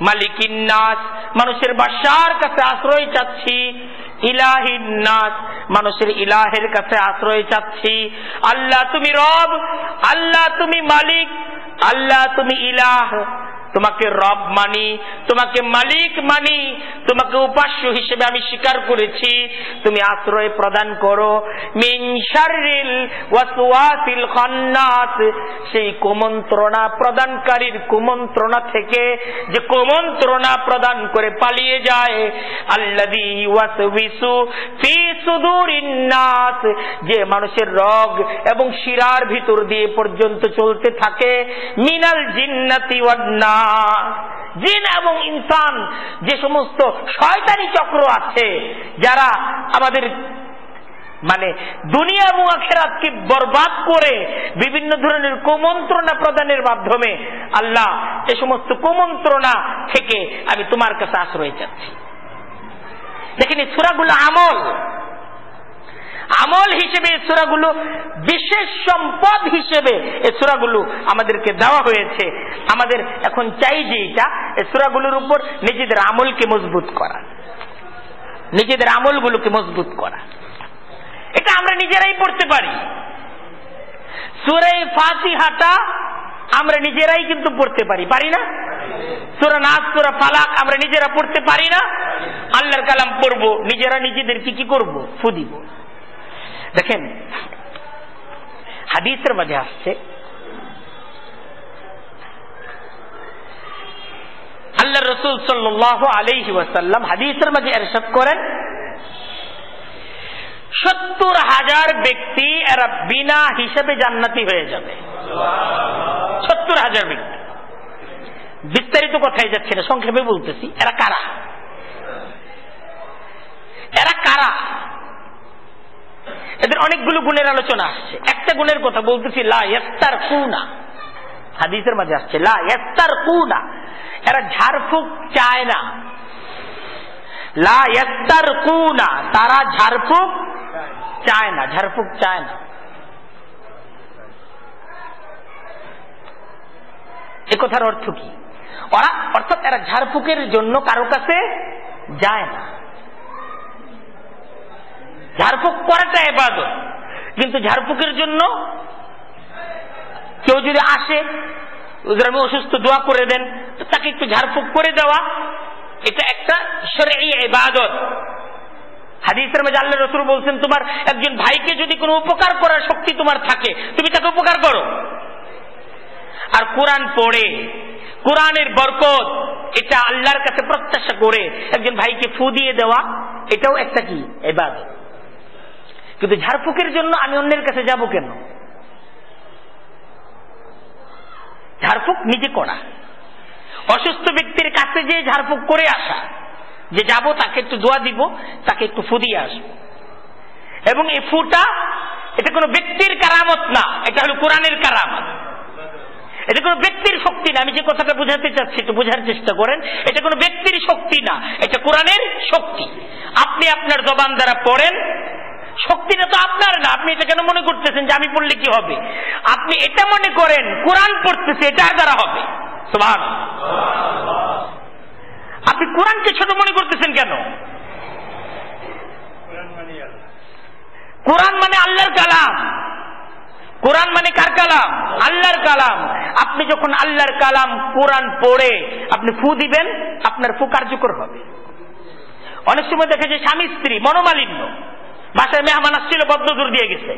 মালিকিন নাস মানুষের বাসার কাছে আশ্রয় চাচ্ছি। ইলাহিন নাস মানুষের ইলাহের কাছে আশ্রয় চাচ্ছি। আল্লাহ তুমি রব, আল্লাহ তুমি মালিক, আল্লাহ তুমি ইলাহ। তোমাকে রব মানি, তোমাকে মালিক মানি, তোমাকে উপাস্য হিসেবে আমি স্বীকার করেছি। তুমি আশ্রয় প্রদান করো। সেই কুমন্ত্রণা প্রদানকারীর কুমন্ত্রণা থেকে যে কুমন্ত্রণা প্রদান করে পালিয়ে যায়। আল্লাযী যে মানুষের রগ এবং শিরার ভিতর দিয়ে পর্যন্ত চলতে থাকে, মিনাল জিন্নাতি ওয়ান জিন এবং ইনসান, যে সমস্ত শয়তানি চক্র আছে, যারা আমাদের মানে দুনিয়া এবং আখেরাতকে বরবাদ করে বিভিন্ন ধরনের কুমন্ত্রণা প্রদানের মাধ্যমে আল্লাহ এ সমস্ত কুমন্ত্রণা থেকে আমি তোমার কাছে আশ্রয় চাচ্ছি। দেখেন সুরাগুলো আমল আমল হিসেবে এই সুরাগুলো, বিশেষ সম্পদ হিসেবে এই সুরাগুলো আমাদেরকে দেওয়া হয়েছে। আমাদের এখন চাই যে এটা, এই সুরাগুলোর উপর নিজেদের আমলকে মজবুত করা। নিজেদের আমলগুলোকে মজবুত করা। এটা আমরা নিজেরাই পড়তে পারি। সুরাই ফাতিহাটা আমরা নিজেরাই কিন্তু পড়তে পারি পারি না? সুরা নাচ সুরা ফালাক আমরা নিজেরা পড়তে পারি না? আল্লাহর কালাম পড়ব, নিজেরা নিজেদের কি কি করব? ফু দিব। দেখেন, হাদিসের মাঝে আসছে আল্লাহ রসুল সাল্লাহ আলহি ওয়াসাল্লাম হাদিসের মাঝে এরশাদ করেন, সত্তর হাজার ব্যক্তি এরা বিনা হিসেবে জান্নাতি হয়ে যাবে। সত্তর হাজার ব্যক্তি। বিস্তারিত কথাই যাচ্ছে না, সংক্ষেপে বলতেছি, এরা কারা? এরা কারা? এদের অনেকগুলো গুণের আলোচনা আসছে। একটা গুণের কথা বলতেছি, লা ইস্তার কুনা হাদিসের মাঝে আসছে, লা ইস্তার কুনা এরা চায় না। লা ইস্তার কুনা তারা ঝাড়ফুক চায় না ঝাড়ফুক চায় না। এ কথার অর্থ কি? ওরা অর্থাৎ এরা ঝাড়ফুকের জন্য কারও কাছে যায় না। ঝাড়ফুক করাটা এবাদত। কিন্তু ঝাড়ফুকের জন্য কেউ যদি আসে আমি অসুস্থ দোয়া করে দেন, তো তাকে একটু ঝাড়ফুক করে দেওয়া, এটা একটা শরী এবাদত। হাদিসের মধ্যে আল্লাহ রসুল বলছেন, তোমার একজন ভাইকে যদি কোনো উপকার করার শক্তি তোমার থাকে, তুমি তাকে উপকার করো। আর কোরআন পড়ে, কোরআনের বরকত, এটা আল্লাহর কাছে প্রত্যাশা করে একজন ভাইকে ফু দিয়ে দেওয়া, এটাও একটা কি? এবাদত। কিন্তু ঝাড়ফুকের জন্য আমি অন্যের কাছে যাব কেন? ঝাড়ফুক নিজে করা। অসুস্থ ব্যক্তির কাছে যে ঝাড়ফুক করে আসা, যে যাব, তাকে একটু দোয়া দিব, তাকে একটু ফু দিয়ে আসব। এবং এই ফুটা, এটা কোনো ব্যক্তির কারামত না, এটা হলো কোরআনের কারামত। এটা কোনো ব্যক্তির শক্তি না, আমি যে কথাটা বোঝাতে চাচ্ছি, একটু বোঝার চেষ্টা করেন। এটা কোনো ব্যক্তির শক্তি না, এটা কোরআনের শক্তি। আপনি আপনার জবান দ্বারা পড়েন শক্তিটা তো আপনার না। আপনি এটা কেন মনে করতেছেন যে আমি পড়লে কি হবে? আপনি এটা মনে করেন, কোরআন পড়তেছে, এটার দ্বারা হবে। সুভান আপনি কোরআনকে ছোট মনে করতেছেন কেন? কোরআন মানে আল্লাহর কালাম। কোরআন মানে কার কালাম? আল্লাহর কালাম। আপনি যখন আল্লাহর কালাম কোরআন পড়ে, আপনি ফু দিবেন, আপনার ফু কার্যকর হবে। অনেক সময় দেখে স্বামী স্ত্রী মনোমালিন্য। বাসায় মেহমান আসছিল, বদনজর দিয়ে গেছে।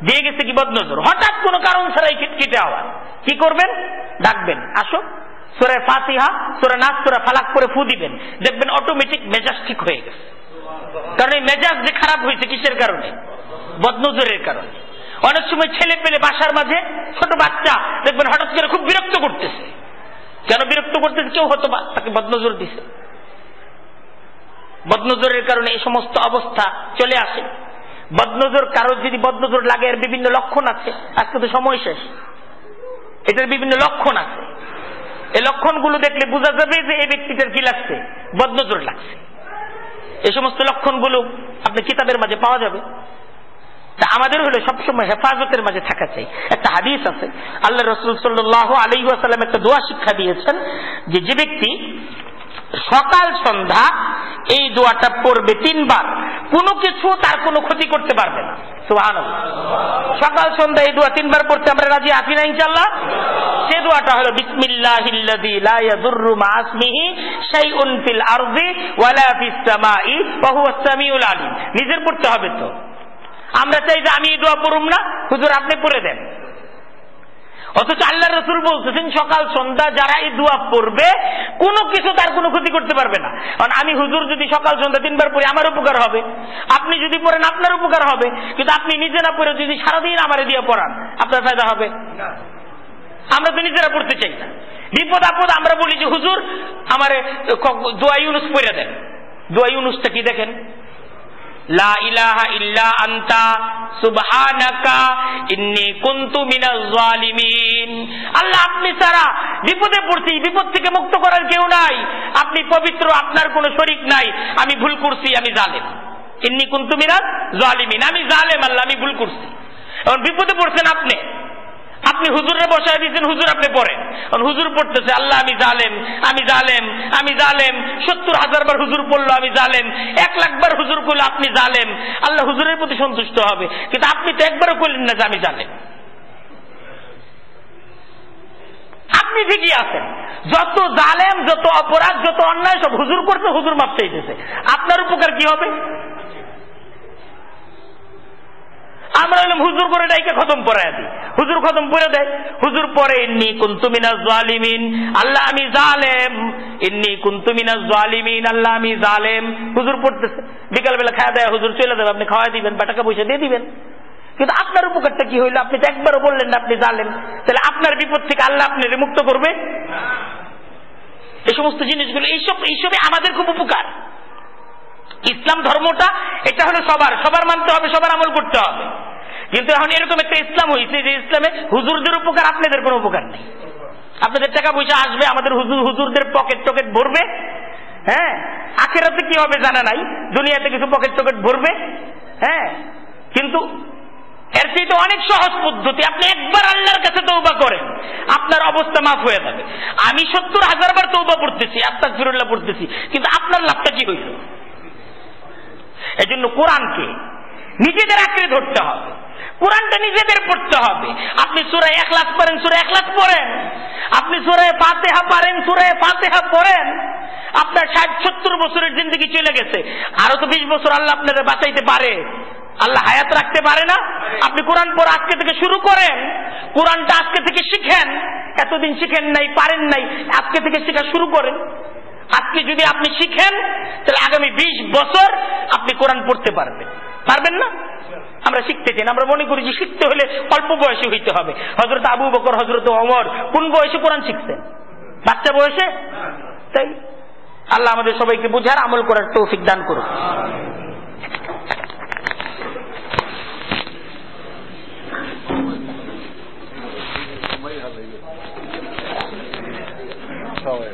দিয়ে গেছে কি বদনজর? হঠাৎ কোনো কারণ ছাড়াই খিটখিটে আওয়াজ। কি করবেন? ডাকবেন আসো সোরে ফাতিহা, সোরে নাচ সোরে ফালাক করে ফু দিবেন। দেখবেন অটোমেটিক মেজাজ ঠিক হয়ে গেছে। কারণ এই মেজাজ যে খারাপ হয়েছে কিসের কারণে? বদনজরের কারণে। অনেক সময় ছেলে পেলে বাসার মাঝে ছোট বাচ্চা দেখবেন হঠাৎ করে খুব বিরক্ত করতেছে। কেন বিরক্ত করতেছে? কেউ হতো বা তাকে বদনজর দিছে। বদনজরের কারণে এই সমস্ত অবস্থা চলে আসে। বদনজর কারও যদি বদনজর লাগে, এর বিভিন্ন লক্ষণ আছে। আজকে তো সময় শেষ। এটার বিভিন্ন লক্ষণ আছে। এই লক্ষণগুলো দেখলে বোঝা যাবে যে এই ব্যক্তিটার কি লাগছে? বদনজর লাগছে। এই সমস্ত লক্ষণগুলো আপনি কিতাবের মাঝে পাওয়া যাবে। তা আমাদের হলো সবসময় হেফাজতের মাঝে থাকা চাই। একটা হাদিস আছে। আল্লাহ রসুল সাল্লাহ আলী আসাল্লাম একটা দোয়া শিক্ষা দিয়েছেন যে যে ব্যক্তি সকাল সন্ধ্যা এই দোয়াটা পড়বে তিনবার। কোনো কিছু তার কোনো ক্ষতি করতে পারবে না। সুহান সকাল, সন্ধ্যা এই দোয়া তিনবার পড়তে আমরা রাজি আছি না ইনশাল্লাহ সে দোয়াটা হলো আলিম। নিজের পড়তে হবে তো। আমরা চাই যে আমি এই দোয়া পড়ুম না। হুজুর, আপনি পড়ে দেন। অথচ আল্লাহ রসুল বলতেছেন সকাল সন্ধ্যা যারা এই দোয়া পড়বে কোনো কিছু তার কোনো ক্ষতি করতে পারবে না। কারণ আমি হুজুর যদি সকাল সন্ধ্যা তিনবার পড়ি আমার উপকার হবে। আপনি যদি পড়েন আপনার উপকার হবে। কিন্তু আপনি নিজে না পড়ে যদি সারাদিন আমারে দিয়ে পড়ান আপনার ফায়দা হবে? আমরা তো নিজেরা পড়তে চাই না। বিপদ আপদ আমরা বলি যে হুজুর আমার দোয়া ইউনুস পড়ে দেন। দোয়া ইউনুসটা কি দেখেন? আল্লাহ, আপনি ছাড়া বিপদে পড়ছি, বিপদ থেকে মুক্ত করার কেউ নাই। আপনি পবিত্র, আপনার কোনো শরীক নাই। আমি ভুল করছি, আমি জালেম। ইন্নি কুনতু মিনাজ জালিমিন। আমি জালেম, আল্লাহ, আমি ভুল করছি। এখন বিপদে পড়ছেন আপনি। আপনি হুজুরে বসায় দিয়েছেন, হুজুর আপনি পড়েন। কারণ হুজুর পড়তেছে, আল্লাহ আমি জালেম আমি জালেম আমি জালেম। সত্তর হাজার বার হুজুর পড়ল, আমি জালেম। এক লাখ বার হুজুর করল, আপনি জালেম। আল্লাহ হুজুরের প্রতি সন্তুষ্ট হবে। কিন্তু আপনি তো একবারও করলেন না যে আমি জালেম। আপনি ঠিকই আছেন। যত জালেম, যত অপরাধ, যত অন্যায় সব হুজুর করছে, হুজুর মাপ চাইতেছে আপনার উপকার কি হবে? আমরা হুজুর করে ডাইকে খতম পড়ায় দিই। হুজুর খতম করে দেয়। হুজুর পরে, ইন্নি কুন্তুমিনা জালিমিন। আল্লাহ, আমি জালেম। ইন্নি কুন্তুমিনা জালিমিন। আল্লাহ, আমি জালেম। হুজুর পড়তেছে। বিকালবেলা খাওয়া দেয়, হুজুর চলে দেবে আপনি দিবেন পয়সা দিয়ে দিবেন। কিন্তু আপনার উপকারটা কি হইল? আপনি তো একবারও বললেন না আপনি জালেম। তাহলে আপনার বিপদ থেকে আল্লাহ আপনি মুক্ত করবে? এই সমস্ত জিনিসগুলো এইসব এইসবে আমাদের খুব উপকার। ইসলাম ধর্মটা, এটা হলো সবার। সবার মানতে হবে, সবার আমল করতে হবে। কিন্তু এখন এরকম একটা ইসলাম হয়েছে যে ইসলামে হুজুরদের উপকার, আপনাদের কোনো উপকার নেই। আপনাদের টাকা পয়সা আসবে, আমাদের হুজুর, হুজুরদের পকেট টকেট ভরবে। হ্যাঁ? আখেরাতে কি হবে জানা নাই? দুনিয়াতে কিছু পকেট টকেট ভরবে। হ্যাঁ? কিন্তু এর চেয়ে তো অনেক সহজ পদ্ধতি, আপনি একবার আল্লাহর কাছে তৌবা করেন, আপনার অবস্থা মাফ হয়ে যাবে। আমি সত্তর হাজার বার তৌবা পড়তেছি আত্মাক ফিরুল্লাহ পড়তেছি, কিন্তু আপনার লাভটা কি হইল? এই জন্য কোরআনকে নিজেদের আঁকড়ে ধরতে হবে। কোরআনটা নিজেদের পড়তে হবে। আপনি সুরায় এক লাখ পড়েন, সুরে এক লাখ পড়েন। আপনি সুরায় ফাতেহা পারেন সুরায় ফাতেহা পড়েন। আপনার ষাট, সত্তর বছরের জিন্দগি চলে গেছে। আরও তো বিশ বছর আল্লাহ আপনাদের বাঁচাইতে পারে। আল্লাহ হায়াত রাখতে পারে না। আপনি কোরআন পর আজকে থেকে শুরু করেন। কোরআনটা আজকে থেকে শিখেন। এতদিন শিখেন নাই, পারেন নাই। আজকে থেকে শেখা শুরু করেন। আজকে যদি আপনি শিখেন, তাহলে আগামী বিশ বছর আপনি কোরআন পড়তে পারবেন। পারবেন না? আমরা শিখতে চাই আমরা মনে করি যে শিখতে হলে অল্প বয়সে হইতে হবে। হজরত আবু বকর হজরত অমর কোন বয়সে কোরআন শিখছেন? বাচ্চা বয়সে? তাই। আল্লাহ আমাদের সবাইকে বুঝার, আমল করার তৌফিক দান করুন সবাই।